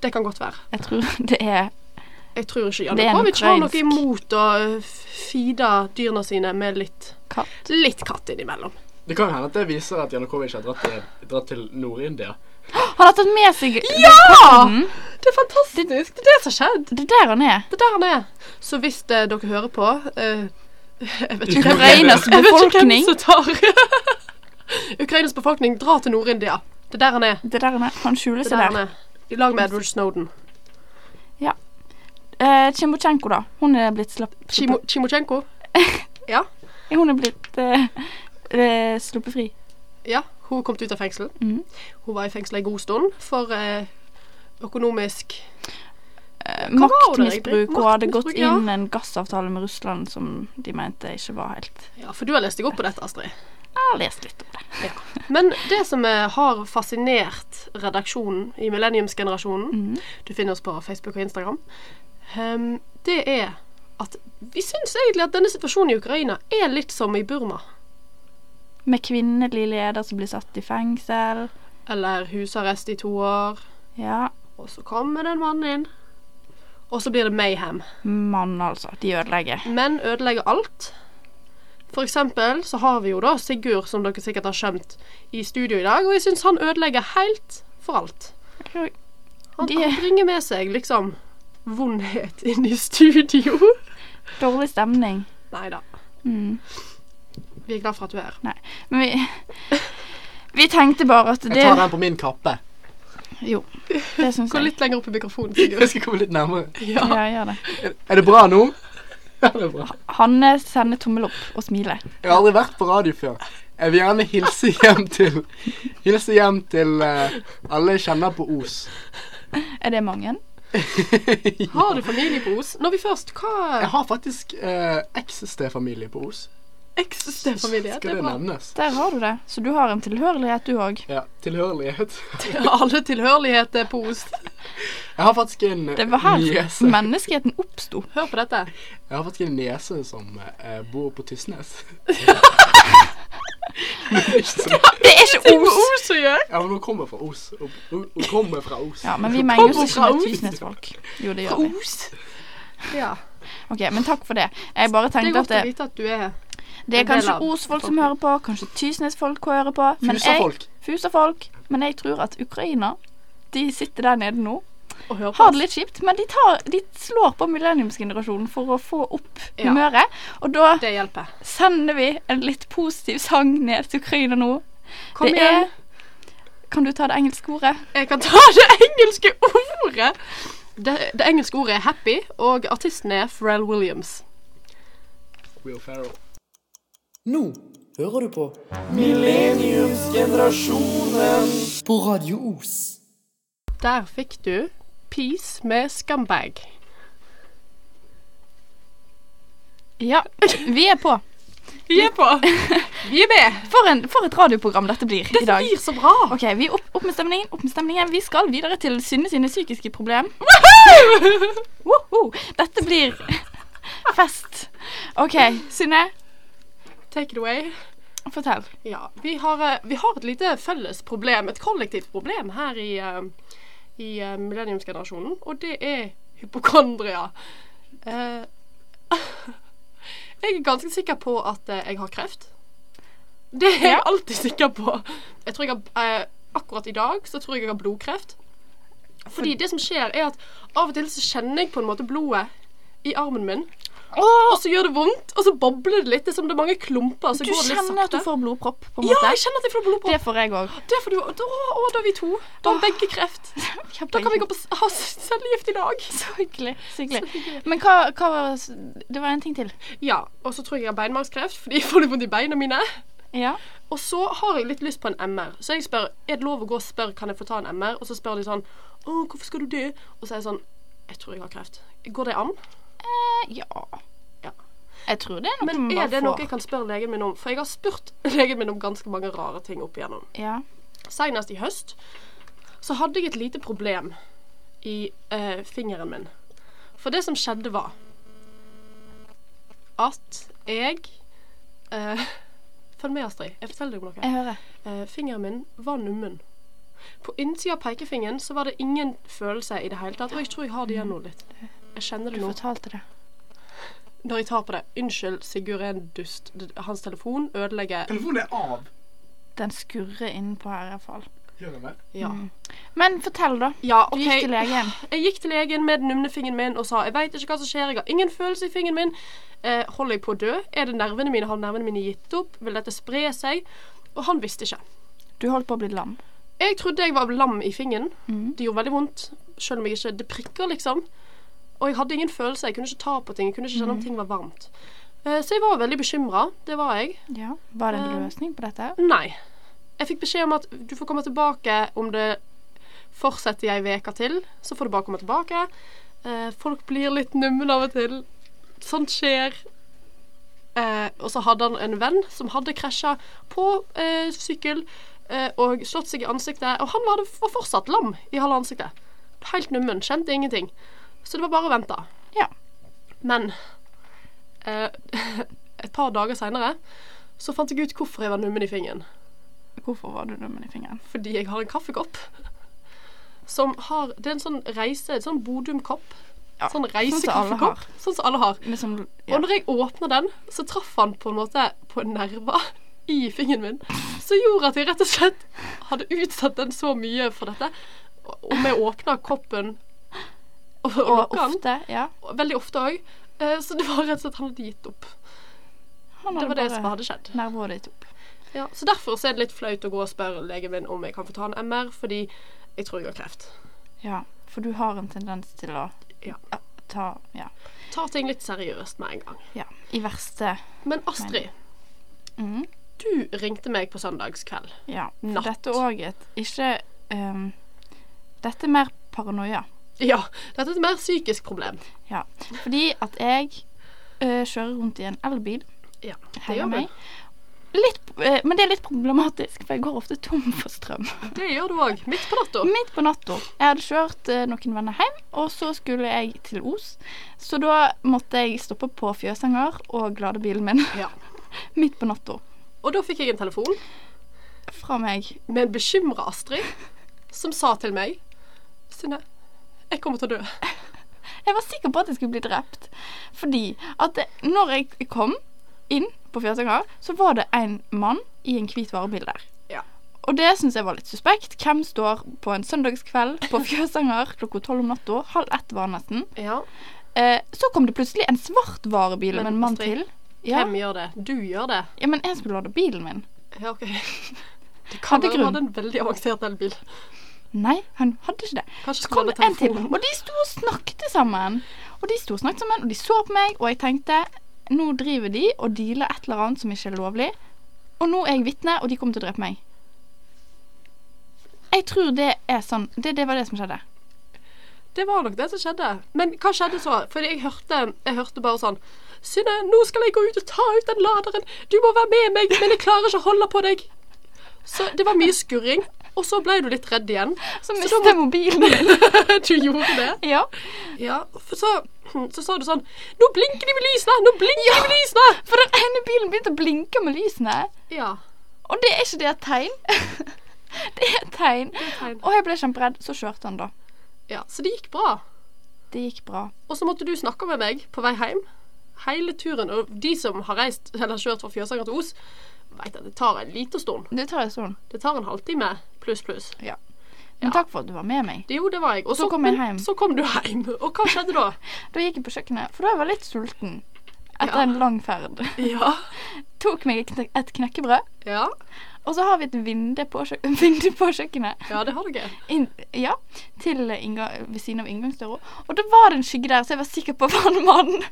det kan godt være. Jeg tror det er Jeg tror ikke Det Janukovic har noe imot å eh, feede dyrene sine med litt, katt. litt katt innimellom. Det kan hende at det viser at Janukovic har dratt til, dratt til Nord-India. Han har tatt med seg Ja! leoparden. Det er fantastisk! Det er det som har skjedd. Det er der han er. Det er der han er. Så hvis det, dere hører på uh, Jeg vet ikke hvem Ukrainas vet ikke hvem befolkning. som tar Ukrainas befolkning drar til Nord-India. Det er der han er. Det er der han er. Han skjuler er seg der der. han er. I lag med Edward Snowden. Eh, Chimochenko, da. Hun er blitt sluppet Chimo Chimochenko. Ja, Hun er blitt eh, eh, sluppet fri. Ja, hun kom ut av fengsel. Mm. Hun var i fengsel en god stund for eh, økonomisk Eh, maktmisbruk. Hun hadde gått ja. inn en gassavtale med Russland som de mente ikke var helt Ja, for du har lest deg opp på dette, Astrid. Jeg har lest litt om det. Men det som har fascinert redaksjonen i Millenniumsgenerasjonen mm. Du finner oss på Facebook og Instagram. Um, det er at vi syns egentlig at denne situasjonen i Ukraina er litt som i Burma. Med kvinnelig leder som blir satt i fengsel. Eller husarrest i to år. Ja. Og så kommer det en mann inn. Og så blir det mayhem. Mann, altså. De ødelegger. Menn ødelegger alt. For eksempel så har vi jo da Sigurd, som dere sikkert har skjønt, i studio i dag. Og jeg syns han ødelegger helt for alt. Han, De- han bringer med seg liksom vondhet inn i studio. Dårlig stemning. Nei da. Mm. Vi er glad for at du er her. Nei. Men vi Vi tenkte bare at det Jeg tar den på min kappe. Jo, det syns Gå jeg. litt lenger opp i mikrofonen, Sigurd. Jeg skal komme litt nærmere. Ja. Ja, gjør det. Er- Er det bra nå? Ja, det er bra. Hanne sender tommel opp og smiler. Jeg har aldri vært på radio før. Jeg vil gjerne hilse hjem til Hilse hjem til eh, alle jeg kjenner på Os. Er det mange? Har du familie på Os? Når vi først Hva Jeg har faktisk eh, eks-stefamilie på Os. Eks-stefamilie? Det Skal er det bra. nevnes? Der har du det. Så du har en tilhørighet, du òg. Ja, tilhørighet. Alle tilhørigheter på Os. Jeg har faktisk en Det var her niese menneskeheten oppsto. Hør på dette. Jeg har faktisk en niese som eh, bor på Tysnes. Det er ikke Ting med Os! Os å gjøre. Ja, men hun kommer fra Os. Hun, hun, hun kommer fra Os. Ja, men vi menger oss ikke med Tysnes-folk. Jo, det gjør vi. Os. Ja. Ok, men takk for det. Jeg bare Det er tenkte godt at å det, vite at du er det er kanskje Os-folk som hører på, kanskje Tysnes-folk hører på. Men jeg, Fusafolk. Fusa-folk. Men jeg tror at Ukraina, de sitter der nede nå, har det litt kjipt, men de, tar, de slår på millenniumsgenerasjonen for å få opp Ja. humøret. Og da sender vi en litt positiv sang ned til Ukraina nå. Kom det igjen. er Kan du ta det engelske ordet? Jeg kan ta det engelske ordet. Det, det engelske ordet er happy, og artisten er Pharrell Williams. Will Ferrell. Nå hører du på På Radio Os. Der fikk du Peace med Scumbag. Ja, vi er på. Vi er på. Vi er med. For, en, for et radioprogram dette blir i dag. Dette blir så bra. Ok, vi er opp, opp med stemningen. Opp med stemningen. Vi skal videre til Synne sine psykiske problem. Dette blir fest. OK, Synne, Take it away. fortell. Ja, vi har, eh, vi har et lite felles problem, et kollektivt problem her i, eh, i uh, millenniumsgenerasjonen, og det er hypokondria. Uh, jeg er ganske sikker på at eh, jeg har kreft. Det er jeg alltid sikker på. Jeg tror jeg har, akkurat i dag så tror jeg jeg har blodkreft. Fordi det som skjer er at av og til så kjenner jeg på en måte blodet i armen min. Og så gjør det vondt, og så bobler det litt. Det er som det er mange klumper. Så Du går det litt kjenner at du får blodpropp, på en Ja, jeg kjenner at jeg får blodpropp. Det får jeg òg. Det da, da er vi to. Da har begge kreft. Da kan vi gå på ha cellegift i dag. Så hyggelig. Så hyggelig. Men hva, hva var Det var en ting til. Ja, og så tror jeg jeg har beinmargskreft fordi jeg får litt vondt i beina mine. Ja. Og så har jeg litt lyst på en MR. Så jeg spør er det lov å gå og spørre kan jeg få ta en MR. Og så spør de sånn Å, hvorfor skal du det? Og så er jeg sånn Jeg tror jeg har kreft. Går det an? Eh, ja. Ja. Jeg tror det er noe Men man er det noe jeg kan spørre legen min om? For jeg har spurt legen min om ganske mange rare ting opp igjennom. Ja. Senest i høst så hadde jeg et lite problem i eh, fingeren min. For det som skjedde var at jeg eh, Følg med, Astrid. Jeg forteller deg om noe. Jeg hører. Eh, fingeren min var nummen. På innsida av pekefingeren så var det ingen følelse i det hele tatt. Og jeg tror jeg har det igjen nå litt. Jeg kjenner Du det nå. fortalte det. Når jeg tar på det. Unnskyld, Sigurd er en dust. Hans telefon ødelegger Telefonen er av. Den skurrer innpå her i hvert fall. Gjør den det? Ja. Men fortell, da. Ja, Du gikk til legen. Jeg gikk til legen med den numne fingeren min og sa jeg veit ikke hva som skjer, jeg har ingen følelse i fingeren min. Eh, holder jeg på å dø? Er det nervene mine? Har nervene mine gitt opp? Vil dette spre seg? Og han visste ikke. Du holdt på å bli lam. Jeg trodde jeg var lam i fingeren. Mm. Det gjorde veldig vondt, selv om jeg ikke Det prikker, liksom. Og jeg hadde ingen følelse. Jeg kunne ikke ta på ting. Jeg kunne ikke kjenne om ting var varmt. Eh, så jeg var veldig bekymra. Det var jeg. Ja. Var det en Eh. løsning på dette? Nei. Jeg fikk beskjed om at du får komme tilbake om det fortsetter ei uke til. Så får du bare komme tilbake. Eh, folk blir litt numne av og til. Sånt skjer. Og så hadde han en venn som hadde krasja på sykkel og slått seg i ansiktet. Og han var fortsatt lam i halve ansiktet. Helt nummen. Kjente ingenting. Så det var bare å vente. Ja. Men eh, et par dager seinere så fant jeg ut hvorfor jeg var nummen i fingeren. Hvorfor var du nummen i fingeren? Fordi jeg har en kaffekopp som har Det er en sånn reise, en sånn Bodum-kopp. Ja, sånn sånn som reisekaffekopp. har. Sånn som alle har. Med sånn, ja. Og når jeg åpna den, så traff han på en måte på nerver i fingeren min. Som gjorde at jeg rett og slett hadde utsatt den så mye for dette. Og vi åpna koppen og, og Og ofte, ja. Veldig ofte òg. Så det var rett og slett han hadde gitt opp. Han Det hadde var det som hadde skjedd. nervene ditt opp. Ja, så derfor så er det litt flaut å gå og spørre legen min om jeg kan få ta en MR, fordi jeg tror jeg har kreft. Ja, for du har en tendens til å Ja. ta Ja. Ta ting litt seriøst med en gang. ja. I verste Men Astrid, mm. du ringte meg på søndagskveld. Ja. For Natt. dette er òg et Ikke um, Dette er mer paranoia. Ja, dette er et mer psykisk problem. Ja. Fordi at jeg eh, kjører rundt i en elbil. Ja, det gjør meg. Litt, eh, men det er litt problematisk, for jeg går ofte tom for strøm. Det gjør du òg. Midt på natta. Midt på natta. Jeg hadde kjørt eh, noen venner hjem, og så skulle jeg til Os. Så da måtte jeg stoppe på Fjøsanger og lade bilen min Ja. midt på natta. Og da fikk jeg en telefon Fra meg. med en bekymra Astrid som sa til meg Synne, jeg kommer til å dø. Jeg var sikker på at jeg skulle bli drept. Fordi at det, når jeg kom inn på Fjøsanger, så var det en mann i en hvit varebil der. Ja. Og det syns jeg var litt suspekt. Hvem står på en søndagskveld på Fjøsanger klokka tolv om natta? Halv ett var nesten. Ja. Eh, så kom det plutselig en svart varebil Men med en mann Astrid, til. Ja. Hvem gjør det? Du gjør det. ja, men jeg skulle lade bilen min. Ja, OK. Det kan være du hadde en veldig avansert elbil. Nei, han hadde ikke det. Kanskje Så kom det en til, og de sto og snakket sammen. Og de sto og snakket sammen, og de så på meg, og jeg tenkte nå driver de og dealer et eller annet som ikke er lovlig. Og nå er jeg vitne, og de kommer til å drepe meg. Jeg tror det er sånn Det, det var det som skjedde. Det var nok det som skjedde. Men hva skjedde så? Fordi jeg hørte, jeg hørte bare sånn Synne, nå skal jeg gå ut og ta ut den laderen. Du må være med meg, men jeg klarer ikke å holde på deg. Så det var mye skurring. Og så ble du litt redd igjen. Så mistet jeg mobilen min. Du gjorde det? ja. Ja. Så, så sa du sånn Nå blinker de med lysene! Nå blinker de med lysene! For den ene bilen begynte å blinke med lysene. Ja. Og det er ikke det et tegn. det er et tegn. tegn. Og jeg ble kjemperedd. Så kjørte han, da. ja. Så det gikk bra. Det gikk bra. Og så måtte du snakke med meg på vei hjem. Hele turen. Og de som har reist eller kjørt fra Fjøsanger til Os, vet at det tar en liten stund. Det tar en stund. Det tar en halvtime pluss, pluss. Ja. Ja. Men takk for at du var med meg. Jo, det var jeg. Og Så kom jeg hjem. Så kom du hjem. Og hva skjedde da? Da gikk jeg på kjøkkenet, for da var jeg litt sulten. Etter Ja. en lang ferd. Ja. Tok meg et kne- et knekkebrød, Ja, og så har vi et vindu på, på kjøkkenet. ja det har dere. In, ja, til innga ved siden av inngangsdøra. Og da var det en skygge der, så jeg var sikker på at det var en mann.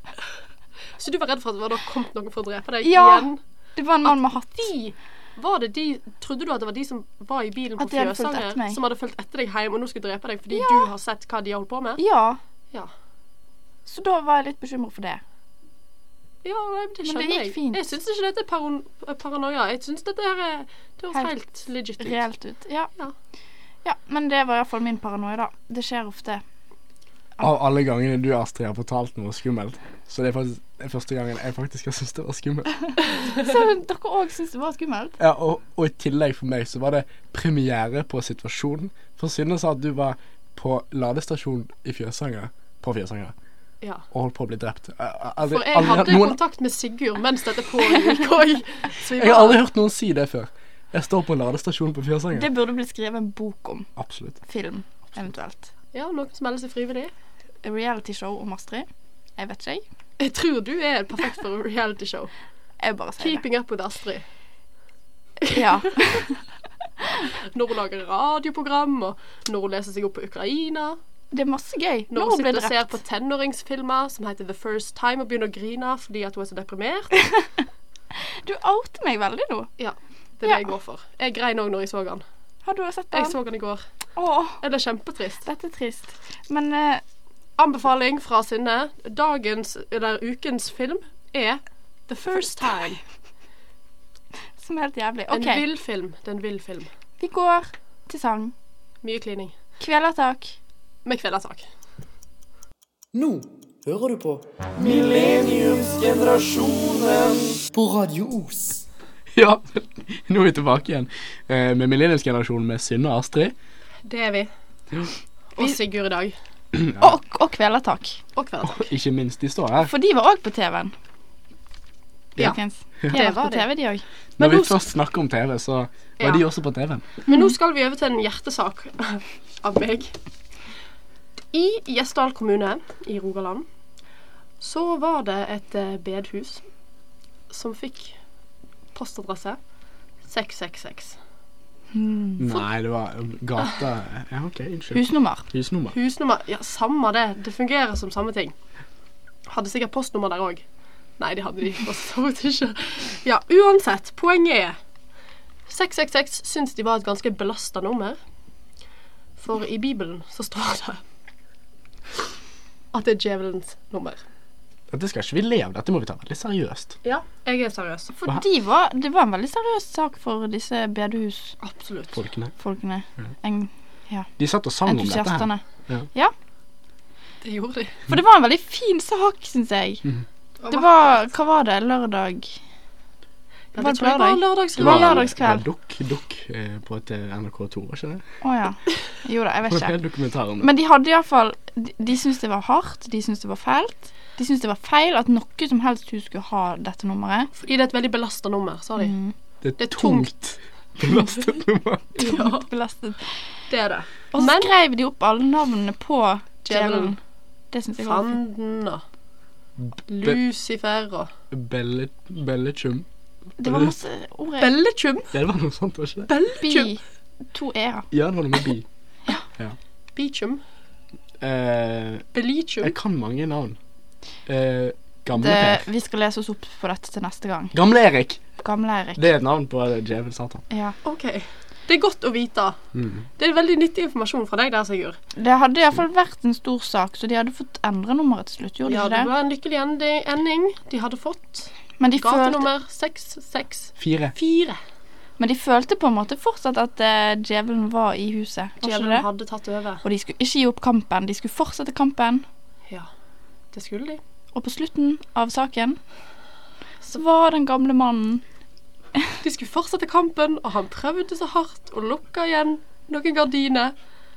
Så du var redd for at det var kommet noen for å drepe deg Ja. igjen? Det var en mann med hatt. De var det de Trodde du at det var de som var i bilen på Fjøsanger, som hadde fulgt etter deg hjem og nå skulle drepe deg fordi Ja. du har sett hva de har holdt på med? Ja. Ja. Så da var jeg litt bekymret for det. Ja, nei, det Men det skjønner gikk jeg. fint. Jeg syns ikke dette er paron paranoia. Jeg syns dette her er Det høres Helt helt legit ut. Reelt ut. Ja. Ja. ja. Men det var iallfall min paranoia, da. Det skjer ofte. Av alle gangene du, Astrid, har fortalt noe skummelt, så det er faktisk den første gangen jeg faktisk har syntes det var skummelt. Så dere òg syntes det var skummelt? Ja, og, og i tillegg for meg så var det premiere på situasjonen. For Synne sa at du var på ladestasjonen i Fjøsanger, på Fjøsanger, Ja. og holdt på å bli drept. Jeg aldri, For jeg aldri hadde noen, kontakt med Sigurd mens dette pågikk òg. Jeg har aldri hørt noen si det før. Jeg står på en ladestasjon på Fjøsanger. Det burde blitt skrevet en bok om. Absolutt. Film, eventuelt. Ja, noen som melder seg frivillig. Realityshow om Astrid. Jeg vet ikke, jeg. Jeg tror du er perfekt for realityshow. Jeg bare sier det. Keeping up with Astrid. Ja. Når hun lager radioprogram, og når hun leser seg opp på Ukraina. Det er masse gøy. Når Når hun sitter og ser på tenåringsfilmer som heter The First Time, og begynner å grine fordi at hun er så deprimert. Du outer meg veldig nå. Ja, det er Ja. det jeg går for. Jeg grein òg når jeg så han. Har du sett den? Jeg så han i går. Åh, Jeg ble kjempetrist. dette er trist. Men eh, Anbefaling fra Synne. Dagens, eller ukens film er The First Time. som er helt jævlig. En OK, vill film. Det er en vill film. vi går til sang. Mye klining. Kvelertak. Med kvelertak. Nå hører du på på Radio Os. Ja, nå er vi tilbake igjen eh, med millenniumsgenerasjonen med Synne og Astrid. Det er vi. Og Sigurd i dag. Og, og kvelertak. Og kvelertak. Ikke minst, de står her. For de var òg på TV-en. Ja. De Det har vært var på. TV, de òg. Når Men vi nå- først snakker om TV, så var Ja. de også på TV-en. Men nå skal vi over til en hjertesak av meg. I Gjesdal kommune i Rogaland så var det et eh, bedhus som fikk postadresse 666. Nei, det var gata Ja, OK, unnskyld. Husnummer. Husnummer. Husnummer Ja, samme det. Det fungerer som samme ting. Hadde sikkert postnummer der òg. Nei, de hadde de for så vidt ikke. Ja, uansett. Poenget er 666 syns de var et ganske belasta nummer. For i Bibelen så står det at det er djevelens nummer. Dette skal ikke vi le av. Dette må vi ta veldig seriøst. Ja, jeg er seriøs. For de var, det var en veldig seriøs sak for disse bedehusfolkene. Folkene. En, De satt og sang om dette her. Ja Det gjorde de. For det var en veldig fin sak, syns jeg. Det var Hva var det? Lørdag? Ja, var det tror jeg var lørdag? lørdagskveld. Det var lørdagskveld. Dukk, dukk eh, på et eh, NRK2, var ikke det? Å ja. Jo da, jeg vet ikke. Men de hadde iallfall De, de syntes det var hardt, de syntes det var fælt. De syntes det var feil at noe som helst hus skulle ha dette nummeret. Fordi det er et veldig belasta nummer, sa de. Mm. Det det er er tungt belastet nummer. Ja, Belastet. det er det. Og så skrev de opp alle navnene på Djevelen. Det syns jeg var fint. Fanden og Lucifer og Belle, Bellechum. Det var masse ord jeg Bellechum. Ja, det var noe sånt, var ikke det? Bi. To e-er. Ja, det var noe med bi. Beechum. Eh, Belichum. jeg kan mange navn. Eh, Gamle Det, Per. vi skal lese oss opp på dette til neste gang. Gamle Erik. Gamle Erik. Det er et navn på djevel satan. Ja. OK. Det er godt å vite. Mm. Det er veldig nyttig informasjon fra deg der, Sigurd. Det hadde iallfall vært en stor sak, så de hadde fått endre nummeret til slutt. Gjorde Ja, de det Ja, det? var en lykkelig endi- ending de hadde fått. Men de, følte, Gatenummer 664. Fire. men de følte på en måte fortsatt at uh, djevelen var i huset. Var Djevelen hadde tatt over. Og de skulle ikke gi opp kampen. De skulle fortsette kampen. Ja, det skulle de. Og på slutten av saken så var den gamle mannen De skulle fortsette kampen, og han prøvde så hardt og lukka igjen noen gardiner.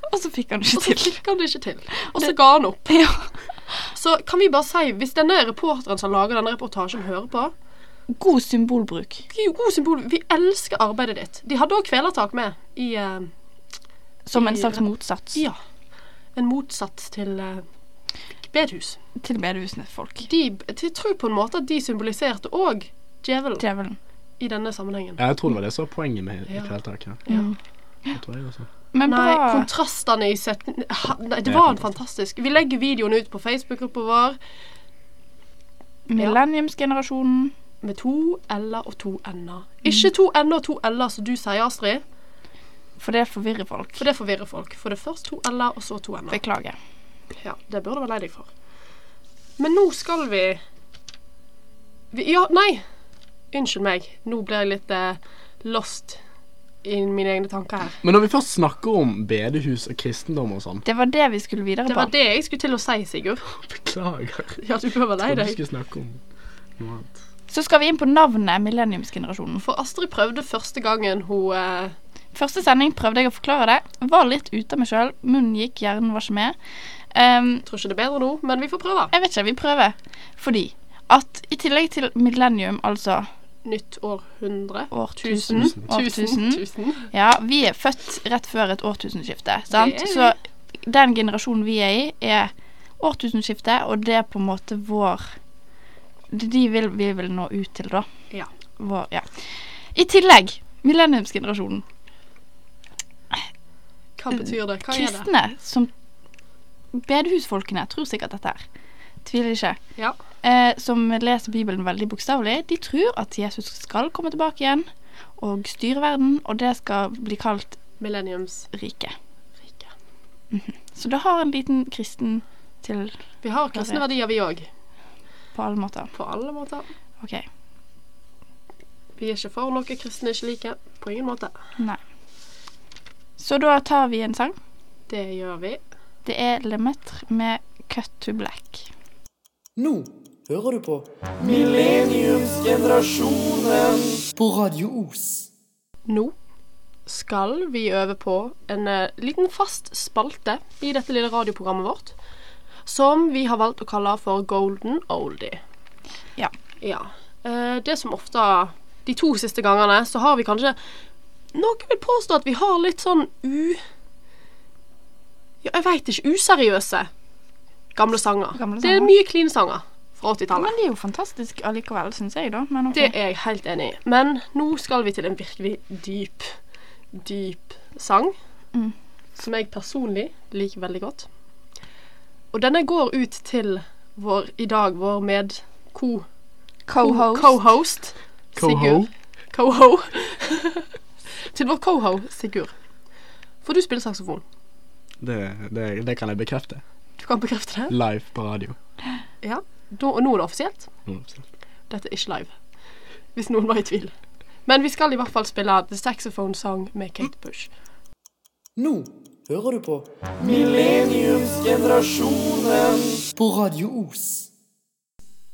Og så fikk han det ikke så til. fikk han det ikke til. Og så ga han opp. Ja. Så kan vi bare si, hvis denne reporteren som lager denne reportasjen, hører på God symbolbruk. God symbol. Vi elsker arbeidet ditt. De hadde òg kvelertak med i uh, Som en I- slags motsats Ja. En motsats til uh, bedhus. til bedehusene folk. De, jeg tror på en måte at de symboliserte òg djevelen Djevelen. i denne sammenhengen. Ja, jeg tror det var det som var poenget med Ja. kvelertaket. Ja. Ja. Mm. Det tror jeg også. Men Nei, bra. kontrastene i setningen Nei, det Det var en fantastisk. Vi legger videoen ut på Facebook-gruppa vår Millenniumsgenerasjonen. med to l-er og to n-er. Ikke to n-er og to l-er, som du sier, Astrid. For det forvirrer folk. For det forvirrer folk. For det er først to l-er, og så to n-er. Beklager. Ja, det burde du være lei deg for. Men nå skal vi, vi Ja, nei! Unnskyld meg. Nå ble jeg litt eh, lost i mine egne tanker her. Men når vi først snakker om bedehus og kristendom og sånn Det var det vi skulle videre på. Det var det jeg skulle til å si, Sigurd. Beklager. Ja, du bør være lei Jeg trodde vi deg. skulle snakke om noe annet. Så skal vi inn på navnet millenniumsgenerasjonen. For Astrid prøvde første gangen hun eh, Første sending prøvde jeg å forklare det. Var litt ute av meg sjøl. Munnen gikk, hjernen var ikke med. Um, Tror ikke det er bedre nå, men vi får prøve. jeg vet ikke, vi prøver. Fordi at i tillegg til millennium, altså Nytt århundre. årtusen, Tusen. årtusen Tusen. Ja, vi er født rett før et årtusenskifte, sant? Så den generasjonen vi er i, er årtusenskiftet, og det er på en måte vår De vil vi vil nå ut til, da. Ja. Vår, ja. I tillegg, millenniumsgenerasjonen. Hva betyr det? Hva er det? Kristne som bedehusfolkene tror sikkert dette her. Tviler ikke. Ja. Eh, som leser Bibelen veldig bokstavelig. De tror at Jesus skal komme tilbake igjen og styre verden, og det skal bli kalt Millenniumsriket. riket. Så det har en liten kristen til Vi har kristne verdier, vi òg. på alle måter. På alle måter. OK. Vi er ikke for noe kristne ikke liker. På ingen måte. Nei. Så da tar vi en sang. Det gjør vi. Det er Lemaitre med 'Cut to Black'. Nå hører du på På Radio Os. Nå skal vi øve på en eh, liten fast spalte i dette lille radioprogrammet vårt. Som vi har valgt å kalle for Golden Oldie. Ja. Ja. Eh, det som ofte De to siste gangene så har vi kanskje Noen vil påstå at vi har litt sånn u... Ja, jeg veit ikke. Useriøse gamle sanger. Gamle Det er mye clean sanger fra 80-tallet. Men de er jo fantastisk allikevel, syns jeg, da. Men ok. Det er jeg helt enig i. Men nå skal vi til en virkelig dyp, dyp sang. Mm. Som jeg personlig liker veldig godt. Og denne går ut til vår i dag vår med co- Co-host. co-host Coho. Sigurd. Coho. til vår co-ho, Sigurd. For du spiller saksofon. Det, det, det kan jeg bekrefte. Du kan bekrefte det? Live på radio. Ja. Da, og nå er det offisielt. 100%. Dette er ikke live. Hvis noen var i tvil. Men vi skal i hvert fall spille The Saxophone Song med Kate Bush. Nå hører du på På Radio Os.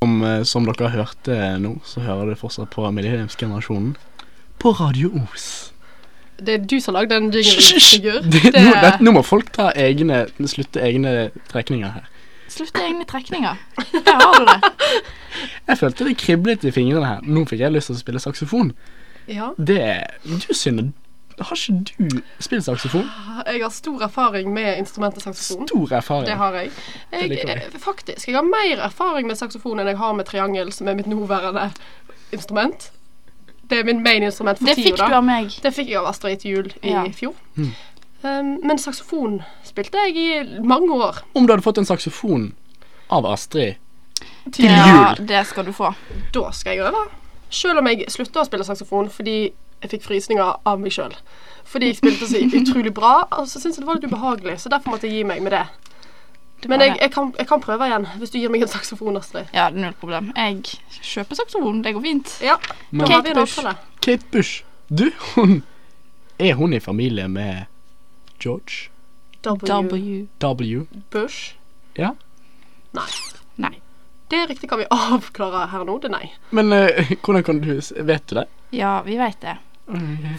Som, eh, som dere hørte nå, så hører du fortsatt på Millenniumsgenerasjonen på Radio Os. Det er du som har lagd den jingelen. Nå, nå må folk ta egne, slutte egne trekninger her. Slutte egne trekninger. Der har du det. Jeg følte det kriblet i fingrene her. Nå fikk jeg lyst til å spille saksofon. ja. Det Du, Synne, har ikke du spilt saksofon? Jeg har stor erfaring med instrumentet saksofon. Stor erfaring. Det har jeg. jeg liker eh, faktisk. Jeg har mer erfaring med saksofon enn jeg har med triangel, som er mitt nåværende instrument. Det er min main instrument for Det tida, fikk da. du av meg. Det fikk jeg av Astrid til jul i Ja. fjor. Um, men saksofon spilte jeg i mange år. Om du hadde fått en saksofon av Astrid til Ja, jul det skal du få. Da skal jeg øve. Selv om jeg slutta å spille saksofon fordi jeg fikk frysninger av meg sjøl. Fordi jeg spilte så utrolig bra, og så syntes jeg det var litt ubehagelig. Så derfor måtte jeg gi meg med det. Men jeg, jeg, kan, jeg kan prøve igjen, hvis du gir meg en saksofon, Astrid. Ja, det er null problem. Jeg kjøper saksofon. Det går fint. Ja, Men- Kate Bush. Kate Bush. Du, hun Er hun i familie med George W. W. Bush. Ja. Nei. Nei. Det er riktig kan vi avklare her nå. Det er nei. Men uh, hvordan kan du Vet du det? Ja, vi vet det.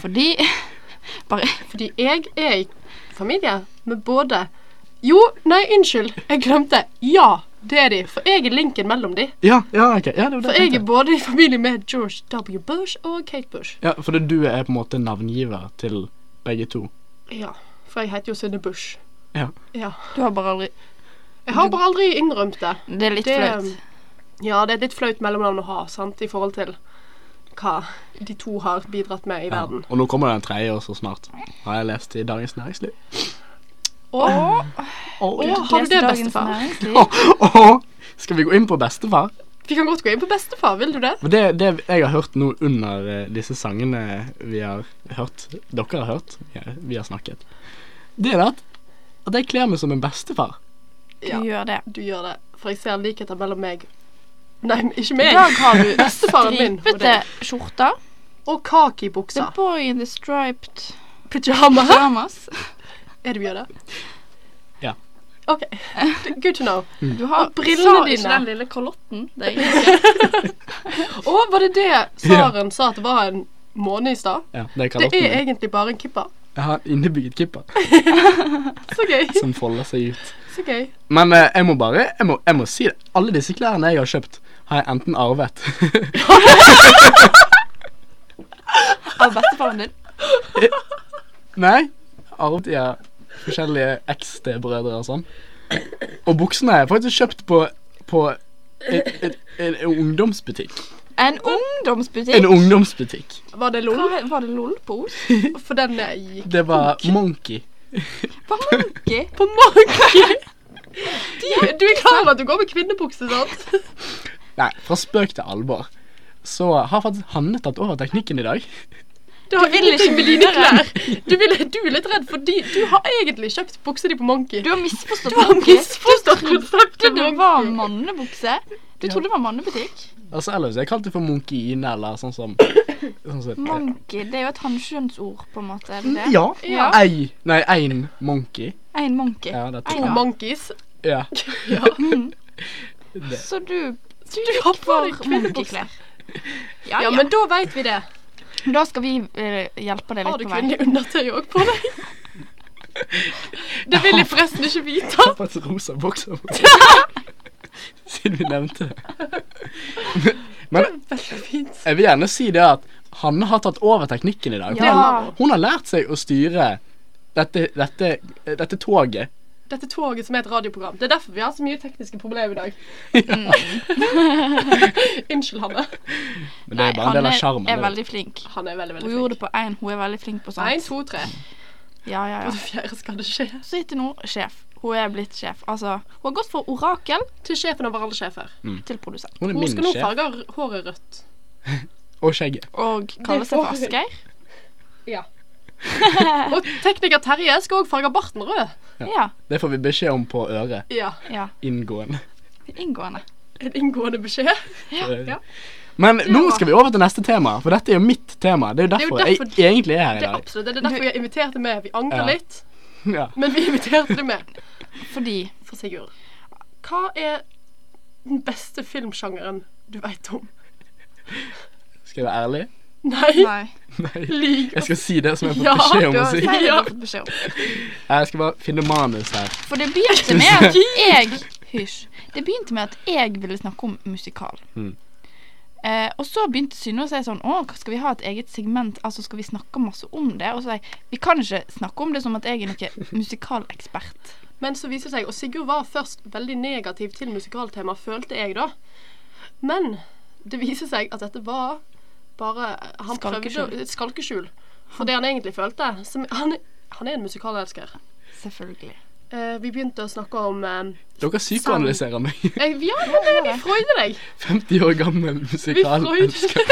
Fordi Bare Fordi jeg er i familie med både Jo, nei, unnskyld. Jeg glemte. Ja, det er de. For jeg er linken mellom de. Ja, ja, ok. Ja, det var det For jeg tenkte. er både i familie med George W. Bush og Kate Bush. Ja, for det, du er på en måte navngiver til begge to. Ja, for jeg heter jo Synne Bush. Ja. Ja. Du har bare aldri Jeg har bare aldri innrømt det. Det er litt Det- flaut. Ja, det er et litt flaut mellomnavn å ha, sant, i forhold til hva de to har bidratt med i Ja. verden. Og nå kommer det en tredje også snart. Har jeg lest i Dagens Næringsliv. Og har du det, bestefar? Dagens bestefar? Skal vi gå inn på bestefar? vi kan godt gå inn på bestefar, vil du det? Det, det jeg har hørt nå under eh, disse sangene vi har hørt, dere har hørt, ja, vi har snakket, det er det at, at jeg kler meg som en bestefar. Du gjør det. Du gjør det. For jeg ser likheter mellom meg Nei, ikke ikke I meg. dag har du Bestefaren min og stripete skjorter. Og The kakibukser. boy in the striped Pyjama. pyjamas. Er det Bjørne? Ja. OK. Good to know. Du har Og brillene sa ikke den lille kalotten. Ikke Å, var det det Saren sa at det var en måne i stad? Ja, det er Det er min. egentlig bare en kippa. Jeg har innebygget kippa. Så gøy. som folder seg ut. Så gøy. Men eh, jeg må bare jeg må, jeg må si det. Alle disse klærne jeg har kjøpt, har jeg enten arvet av bestefaren din. Nei, arvet av forskjellige eks-stebrødre og sånn. Og buksene har jeg faktisk kjøpt på, på en, en, en ungdomsbutikk. En ungdomsbutikk. En ungdomsbutikk. Var det LOL? Hva, var det LOL på Os? For den eh, gikk Det var Monkey. På Monkey? på Monkey. Du, du er klar over at du går med kvinnebukse, sant? Nei, fra spøk til alvor. Så har faktisk Hanne tatt over teknikken i dag. Du har vil ikke ingenting med dine klær. Du, vil, du er litt redd fordi du har egentlig kjøpt buksa di på Monkey. Du har misforstått Du har misforstått konseptet trodde det var mannebukse. Du trodde det var mannebutikk. Altså Ellers jeg kalte det for Monkeyine, eller sånn som sånn som- Monkey, det er jo et hanskjønnsord, på en måte. Er det det? Ja. Ja. Ei Nei, én monkey. En monkey. Ja, det er To monkeys. Ja. Ja. Det. Så du du, du har på deg får monkeyklær. Ja, Ja, ja. men da veit vi det. Da skal vi eh, hjelpe deg Har litt du på vei. kvinnelig undertøy òg på deg? Det vil jeg forresten ikke vite. Jeg har faktisk rosa bokser på. Siden vi nevnte det. Men Veldig fint. jeg vil gjerne si det at Hanne har tatt over teknikken i dag. Ja. Hun har lært seg å styre dette, dette, dette toget. Dette toget som er et radioprogram. Det er derfor vi har så mye tekniske problemer i dag. Unnskyld, Hanne. Men det er bare en del av sjarmen. er veldig flink. Han er veldig, Hun gjorde flink. det på én. Hun er veldig flink på Én, sånt. to, tre. Ja, ja, På det fjerde skal det skje. Så hittil nå sjef. Hun er blitt sjef. Altså, hun har gått fra orakel Til sjefen over alle sjefer. til produsent. Hun er Hun skal nå farge håret rødt. Og skjegget. Og kalle seg for. Asgeir. Ja. Og tekniker Terje skal òg farge barten rød. Ja. Det får vi beskjed om på øret. Ja. ja. Inngående. Inngående. En inngående beskjed. Ja. Men nå skal vi over til neste tema, for dette er jo mitt tema. Det er jo er jo derfor, derfor- jeg egentlig er her i Det er dag. absolutt det er derfor jeg inviterte med. Vi angrer Ja. litt, Ja. men vi inviterte det med. Fordi For Sigurd, hva er den beste filmsjangeren du veit om? Skal jeg være ærlig? Nei, Nei. Nei. Jeg skal si det som jeg har fått beskjed om å si. du Ja. har fått beskjed om. Jeg skal bare finne manus her. For det begynte med at jeg Hysj. Det begynte med at jeg ville snakke om musikal. Mm. Eh, og så begynte Synne å si sånn Å, skal vi ha et eget segment? Altså, skal vi snakke masse om det? Og så sa jeg vi kan ikke snakke om det som at jeg er noen musikalekspert. Men så viser det seg, og Sigurd var først veldig negativ til musikaltema, følte jeg da. Men det viser seg at dette var bare Han Skalkeskjul. prøvde et skalkeskjul for det han egentlig følte. Som, han, han er en musikalelsker. Selvfølgelig. Eh, vi begynte å snakke om eh, Dere psykoanalyserer meg. eh, Ja, men det, vi freuder deg. 50 år gammel Vi musikal. elsker.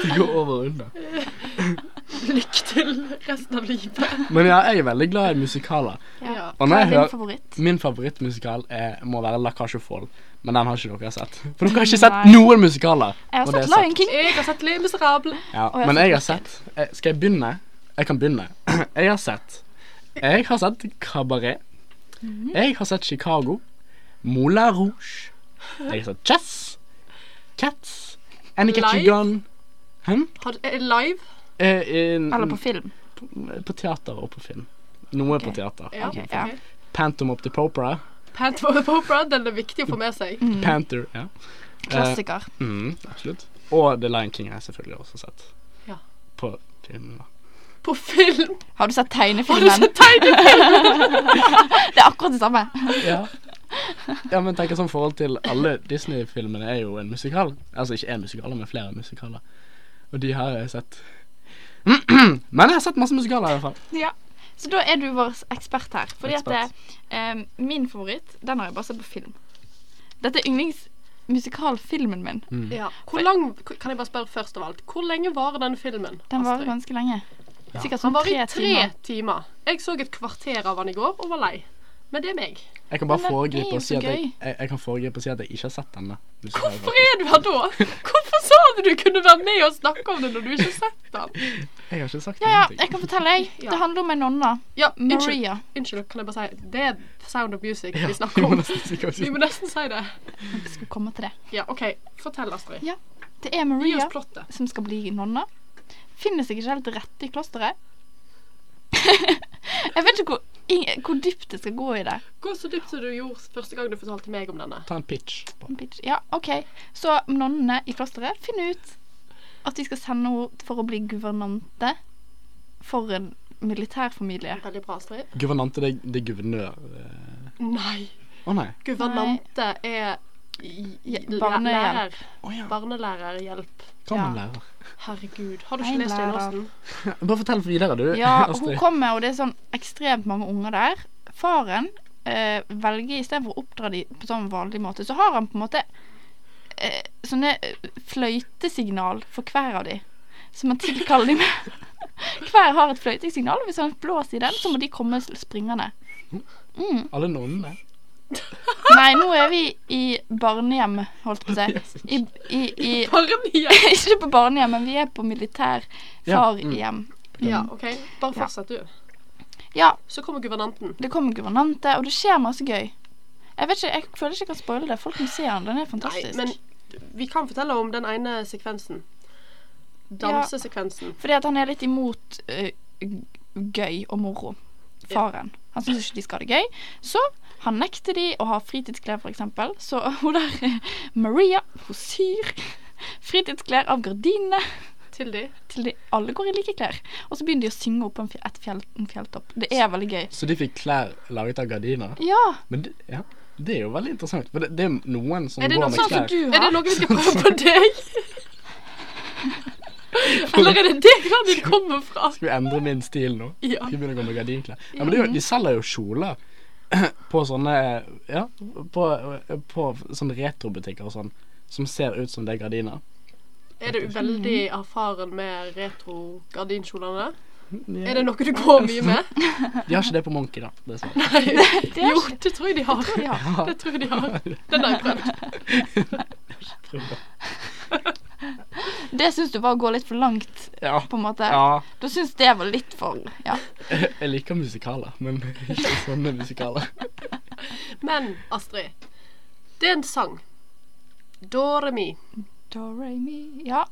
Det går over og under. Lykke til resten av livet. Men ja, jeg er veldig glad i musikaler. Ja. Og Hva er din hører favoritt? Min favorittmusikal er, må være La Cage Fall. Folles, men den har ikke dere sett. For dere har ikke sett Nei. noen musikaler. Jeg har sett Lion King. Jeg har sett Les Miserables. Ja, jeg men jeg har sett eh, Skal jeg begynne? Jeg kan begynne. Jeg har sett Jeg har sett Cabaret. Mhm. Jeg har sett Chicago. Moulin Rouge. Jeg har sett Chess. Cats. Annie Get Live? Your Gun. Hm? Har du- det live? Eh, in- Eller på film. på teater og på film. Noe okay. på teater. Ja. Okay, ja. Pantom Phantom of the Popera. Pantom of the Popera, den er viktig å få med seg. Mm. Panther, ja. Klassiker. Eh, mm, absolutt. Og The Lion King har jeg selvfølgelig også sett. Ja. På film. da. På film! Har du sett tegnefilmen? Har du sett tegnefilmen? det er akkurat det samme. Ja. ja, men tenk sånn forhold til alle Disney-filmene er jo en musikal. Altså ikke én musikal, men flere musikaler. Og de har jeg sett. men jeg har sett masse musikaler i hvert fall. Ja. Så da er du vår ekspert her. Fordi at Ekspert. det, eh, min favoritt, den har jeg bare sett på film. Dette er yndlingsmusikalfilmen min. Mm. Ja. Hvor lang Kan jeg bare spørre først av alt. Hvor lenge varer denne filmen? Den varer ganske lenge. Sikkert Han sånn var i tre tre timer. timer. Jeg så et kvarter av han i går og var lei. Men det er meg. Jeg kan bare foregripe og si at jeg, jeg, jeg kan foregripe og si at jeg ikke har sett denne. Hvorfor er du her da? Hvorfor sa du du kunne være med og snakke om det når du ikke har sett den? Jeg har ikke sagt Ja, ja, jeg kan fortelle, jeg. Ja. Det handler om en nonne. Ja. Maria. Unnskyld, kan jeg bare si Det er Sound of Music Ja, vi snakker vi må om. si vi må nesten si det. Jeg skal komme til det. Ja, OK. Fortell, Astrid. Ja. Det er Maria som skal bli nonne. Finner seg ikke helt rette i klosteret. jeg vet ikke hvor, ing- hvor dypt det skal gå i det. Gå så dypt som du gjorde første gang du fortalte meg om denne. Ta en pitch. på. En pitch. Ja, OK. Så nonnene i klosteret finner ut at de skal sende henne for å bli guvernante for en militærfamilie. Veldig bra, Astrid. Guvernante, det, det er guvernør. eh. Nei. Å nei. Guvernante er i- i- Ja. Barnelærerhjelp. Hva man lærer. Herregud. Har du ikke lest lærer. Bare fortell videre, du. Ja, hun kommer, og det er sånn ekstremt mange unger der. Faren eh, velger istedenfor å oppdra dem på sånn vanlig måte, så har han på en måte eh, sånne eh, fløytesignal for hver av dem. Som han tilkaller dem med. Hver har et fløytesignal, og hvis han blåser i den, så må de komme springende. Mm. Alle nonnene. Nei, nå er vi i barnehjem, holdt på å si. I, i, i Barnehjelp. Ikke på barnehjem, men vi er på militær Ja, farhjem. Ja, OK. Bare Ja. fortsett, du. Ja, Så kommer guvernanten. Det kommer guvernante, og det skjer masse gøy. Jeg vet ikke, jeg føler ikke jeg kan spoile det. Folk må se den. Den er Nei, men vi kan fortelle om den ene sekvensen. Dansesekvensen. Fordi at han er litt imot uh, gøy og moro. Faren. Han syns ikke de skal ha det gøy. Så han nekter de å ha fritidsklær, eksempel. Så hun der, Maria, hun syr fritidsklær av gardinene Til de. til de alle går i like klær. Og så begynner de å synge opp en, fjell, et fjell, en fjelltopp. Det er veldig gøy. Så de fikk klær laget av gardiner? Ja. Men det, ja, det er jo veldig interessant. For det, det er noen som Er går noe med sånn klær. du Er det noe vi skal prøve på deg? Eller er det det de kommer fra? Skal vi endre min stil nå? Ja. Skal vi begynne å gå med gardinklær? Ja, men det, jo- de selger jo kjoler på sånne Ja, på, på sånne retrobutikker og sånn. Som ser ut som det er gardiner. Er du veldig erfaren med retro-gardinkjolene? Er det noe du går mye med? De har ikke det på Monkey, da. Dessverre. Det er Jo, ikke- det tror jeg de har. Ja. Det tror jeg de har. Den har jeg prøvd. Det syns du var å gå litt for langt, Ja. på en måte. ja. Du syns det var litt for Ja. Jeg liker musikaler, men ikke sånne musikaler. Men Astrid, det er en sang. Doremi. Do, re, mi. Ja.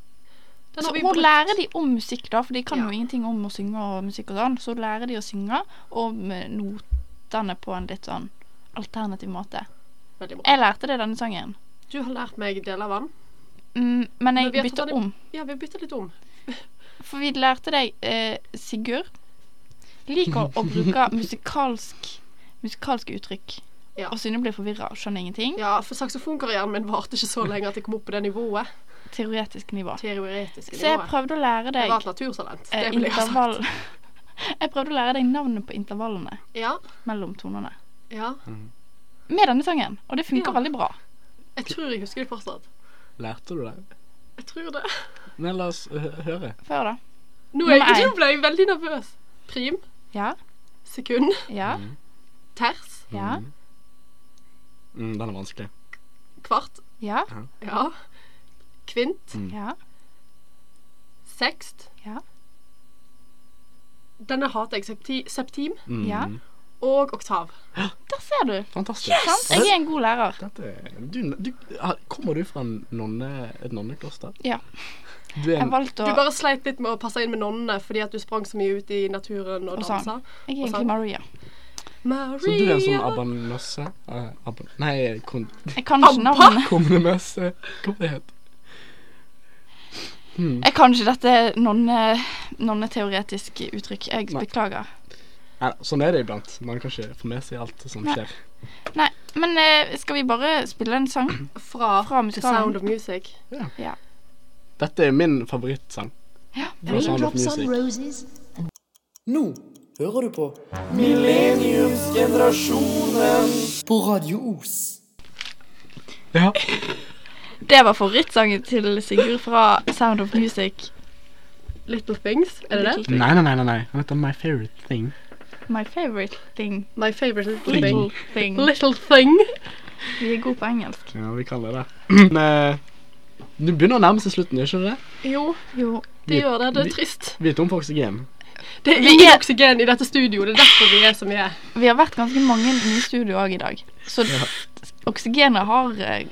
Så hun brukt. lærer de om musikk, da, for de kan Ja. jo ingenting om å synge og musikk og sånn. Så lærer de å synge, og notene på en litt sånn alternativ måte. Veldig bra. Jeg lærte det denne sangen, Du har lært meg deler av den. Mm, men jeg Men i- om. Ja, vi bytter litt om. For vi lærte deg eh, Sigurd liker å bruke musikalsk musikalske uttrykk. Ja. Og Synne blir forvirra og skjønner ingenting. Ja, for saksofonkarrieren min varte ikke så lenge at jeg kom opp på det nivået. Teoretisk nivå. Teoretiske Så jeg prøvde å lære Jeg Det var et naturtalent. eh, Det vil jeg ha sagt. Jeg prøvde å lære deg navnet på intervallene Ja, mellom tonene. ja. Med denne sangen, og det funker Ja. veldig bra. Jeg tror jeg husker det fortsatt. Lærte du det? Jeg tror det. Men la oss hø høre. Før da. Nå, er jeg, nå ble jeg veldig nervøs. Prim. Ja, Sekund. ja, Ters. ja, Mm, den er vanskelig. Kvart. ja, Ja. Kvint. ja, Sekst. Ja. Denne hater jeg. Septi, septim. Mm. ja. Og oktav. Der ser du. Fantastisk. Yes! Jeg er en god lærer. Dette, du, du, kommer du fra en nonne, et nonnekloster? Ja. Du en, å, Du bare sleit litt med å passe inn med nonnene fordi at du sprang så mye ut i naturen og Og dansa. Jeg er egentlig. Maria. Maria. så du er en sånn abanosse? Uh, ab nei, kon Jeg kan ikke navnet. kommunemøsse. Hva det heter Hmm. Jeg kan ikke dette nonne- uttrykk. Jeg Nei. beklager. Nei, sånn er det iblant. Man kan ikke få med seg alt som Nei. skjer. Nei, men eh, skal vi bare spille en sang? Fra, Fra The musikalen. Sound of Music. Ja. Dette er min favorittsang. Ja. Fra Sound of Music. Roses. Nå hører du på Millenniumsgenerasjonen på Radio Os. Ja. Det var favorittsangen til Sigurd fra Sound of Music. Little Things, er det det? Nei, nei, nei, nei, nei. Heter My Favorite Thing. My favorite thing. My favorite little Little thing. thing. Little thing. Vi er gode på engelsk. Ja, vi kaller det det. Men eh, det begynner å nærme seg slutten, gjør ikke det? Jo, Jo. Vi- det gjør det. Det vi- er trist. Vi er tom for oksygen. Det er Vi ingen oksygen i dette studioet. Det er derfor vi er som vi er. Vi har vært ganske mange nye i studio òg i dag. Så oksygenet har eh,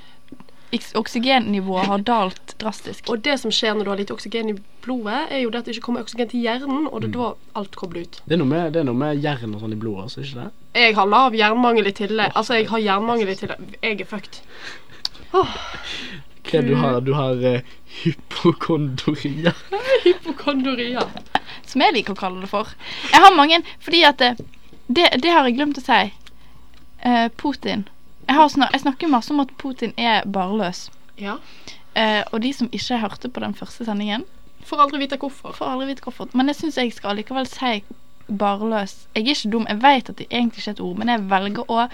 Oksygennivået har dalt drastisk. Og det som skjer når du har litt oksygen i blodet, er jo det at det ikke kommer oksygen til hjernen, og det er da alt kobler ut. Det er noe med, det er noe med jern og sånn i blodet altså, ikke det? Jeg har lav jernmangel i tillegg. Altså, jeg har jernmangel i tillegg. Jeg er fucked. Hva du har du? har uh, hypokondoria. Hypokondoria. Som jeg liker å kalle det for. Jeg har mange Fordi at det, det, det har jeg glemt å si. Uh, Putin. Jeg, har snak, jeg snakker masse om at Putin er barløs. Ja. Eh, og de som ikke hørte på den første sendingen, Får aldri vite hvorfor. får aldri vite hvorfor. Men jeg syns jeg skal likevel si barløs. Jeg er ikke dum. Jeg vet at det egentlig ikke er et ord, men jeg velger å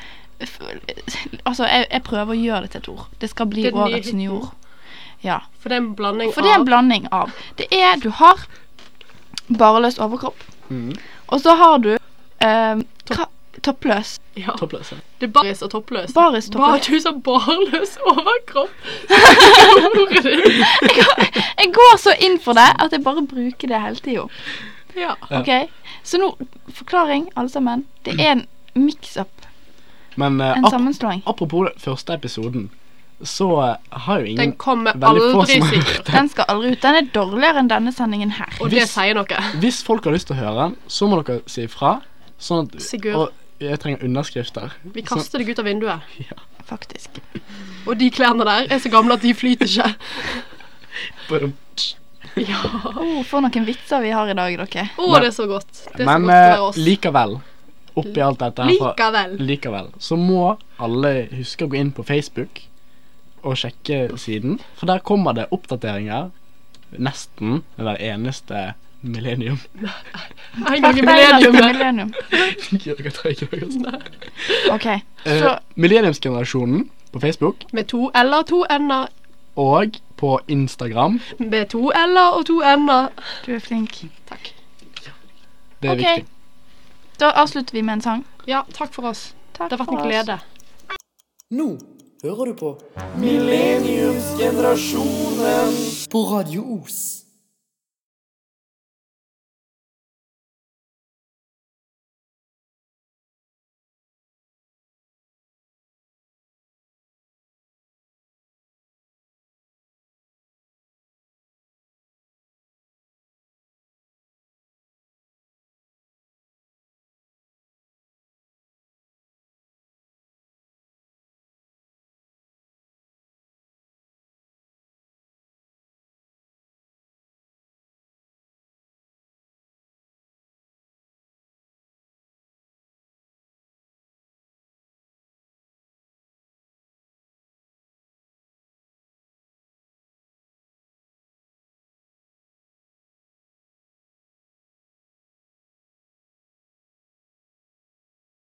Altså, jeg, jeg prøver å gjøre det til et ord. Det skal bli Det er nye ord. Ja. For det er en blanding av For det er en blanding av Det er Du har bareløs overkropp, Mm. og så har du eh, hva- toppløs. ja. Toppløs. ja. Det er baris og toppløs. Baris Bare toppløs. du som barløs overkropp. jeg. Jeg går så inn for det at jeg bare bruker det hele tida. Ja. OK? Så nå Forklaring, alle sammen. Det er en mix-up. Men uh, En ap sammenslåing. apropos den første episoden, så eh, har jo ingen Den kommer aldri sikkert. Den skal aldri ut. Den er dårligere enn denne sendingen her. Og det sier noe. Hvis folk har lyst til å høre den, så må dere si ifra. Sånn at Sigurd. Og jeg trenger underskrifter. Vi kaster deg ut av vinduet. Ja. Faktisk. Og de klærne der er så gamle at de flyter ikke. Ja. Oh, for noen vitser vi har i dag, dere. Å, Men- det er så godt. Det er så godt for eh, oss. likevel, oppi alt dette her fra- Likevel. Likevel, så må alle huske å gå inn på Facebook og sjekke siden. For der kommer det oppdateringer nesten hver eneste millennium. En gang i Millennium. millenniumet. Millennium. Dere tror ikke det, altså. OK. Eh, Så Millenniumsgenerasjonen på Facebook Med to l-er, to n-er. og på Instagram. Med to l-er og to n-er. du er flink. Takk. Det er Ok. viktig. Da avslutter vi med en sang. Ja, takk for oss. Takk Det har vært en glede. Nå hører du på Millenniumsgenerasjonen på Radio Os.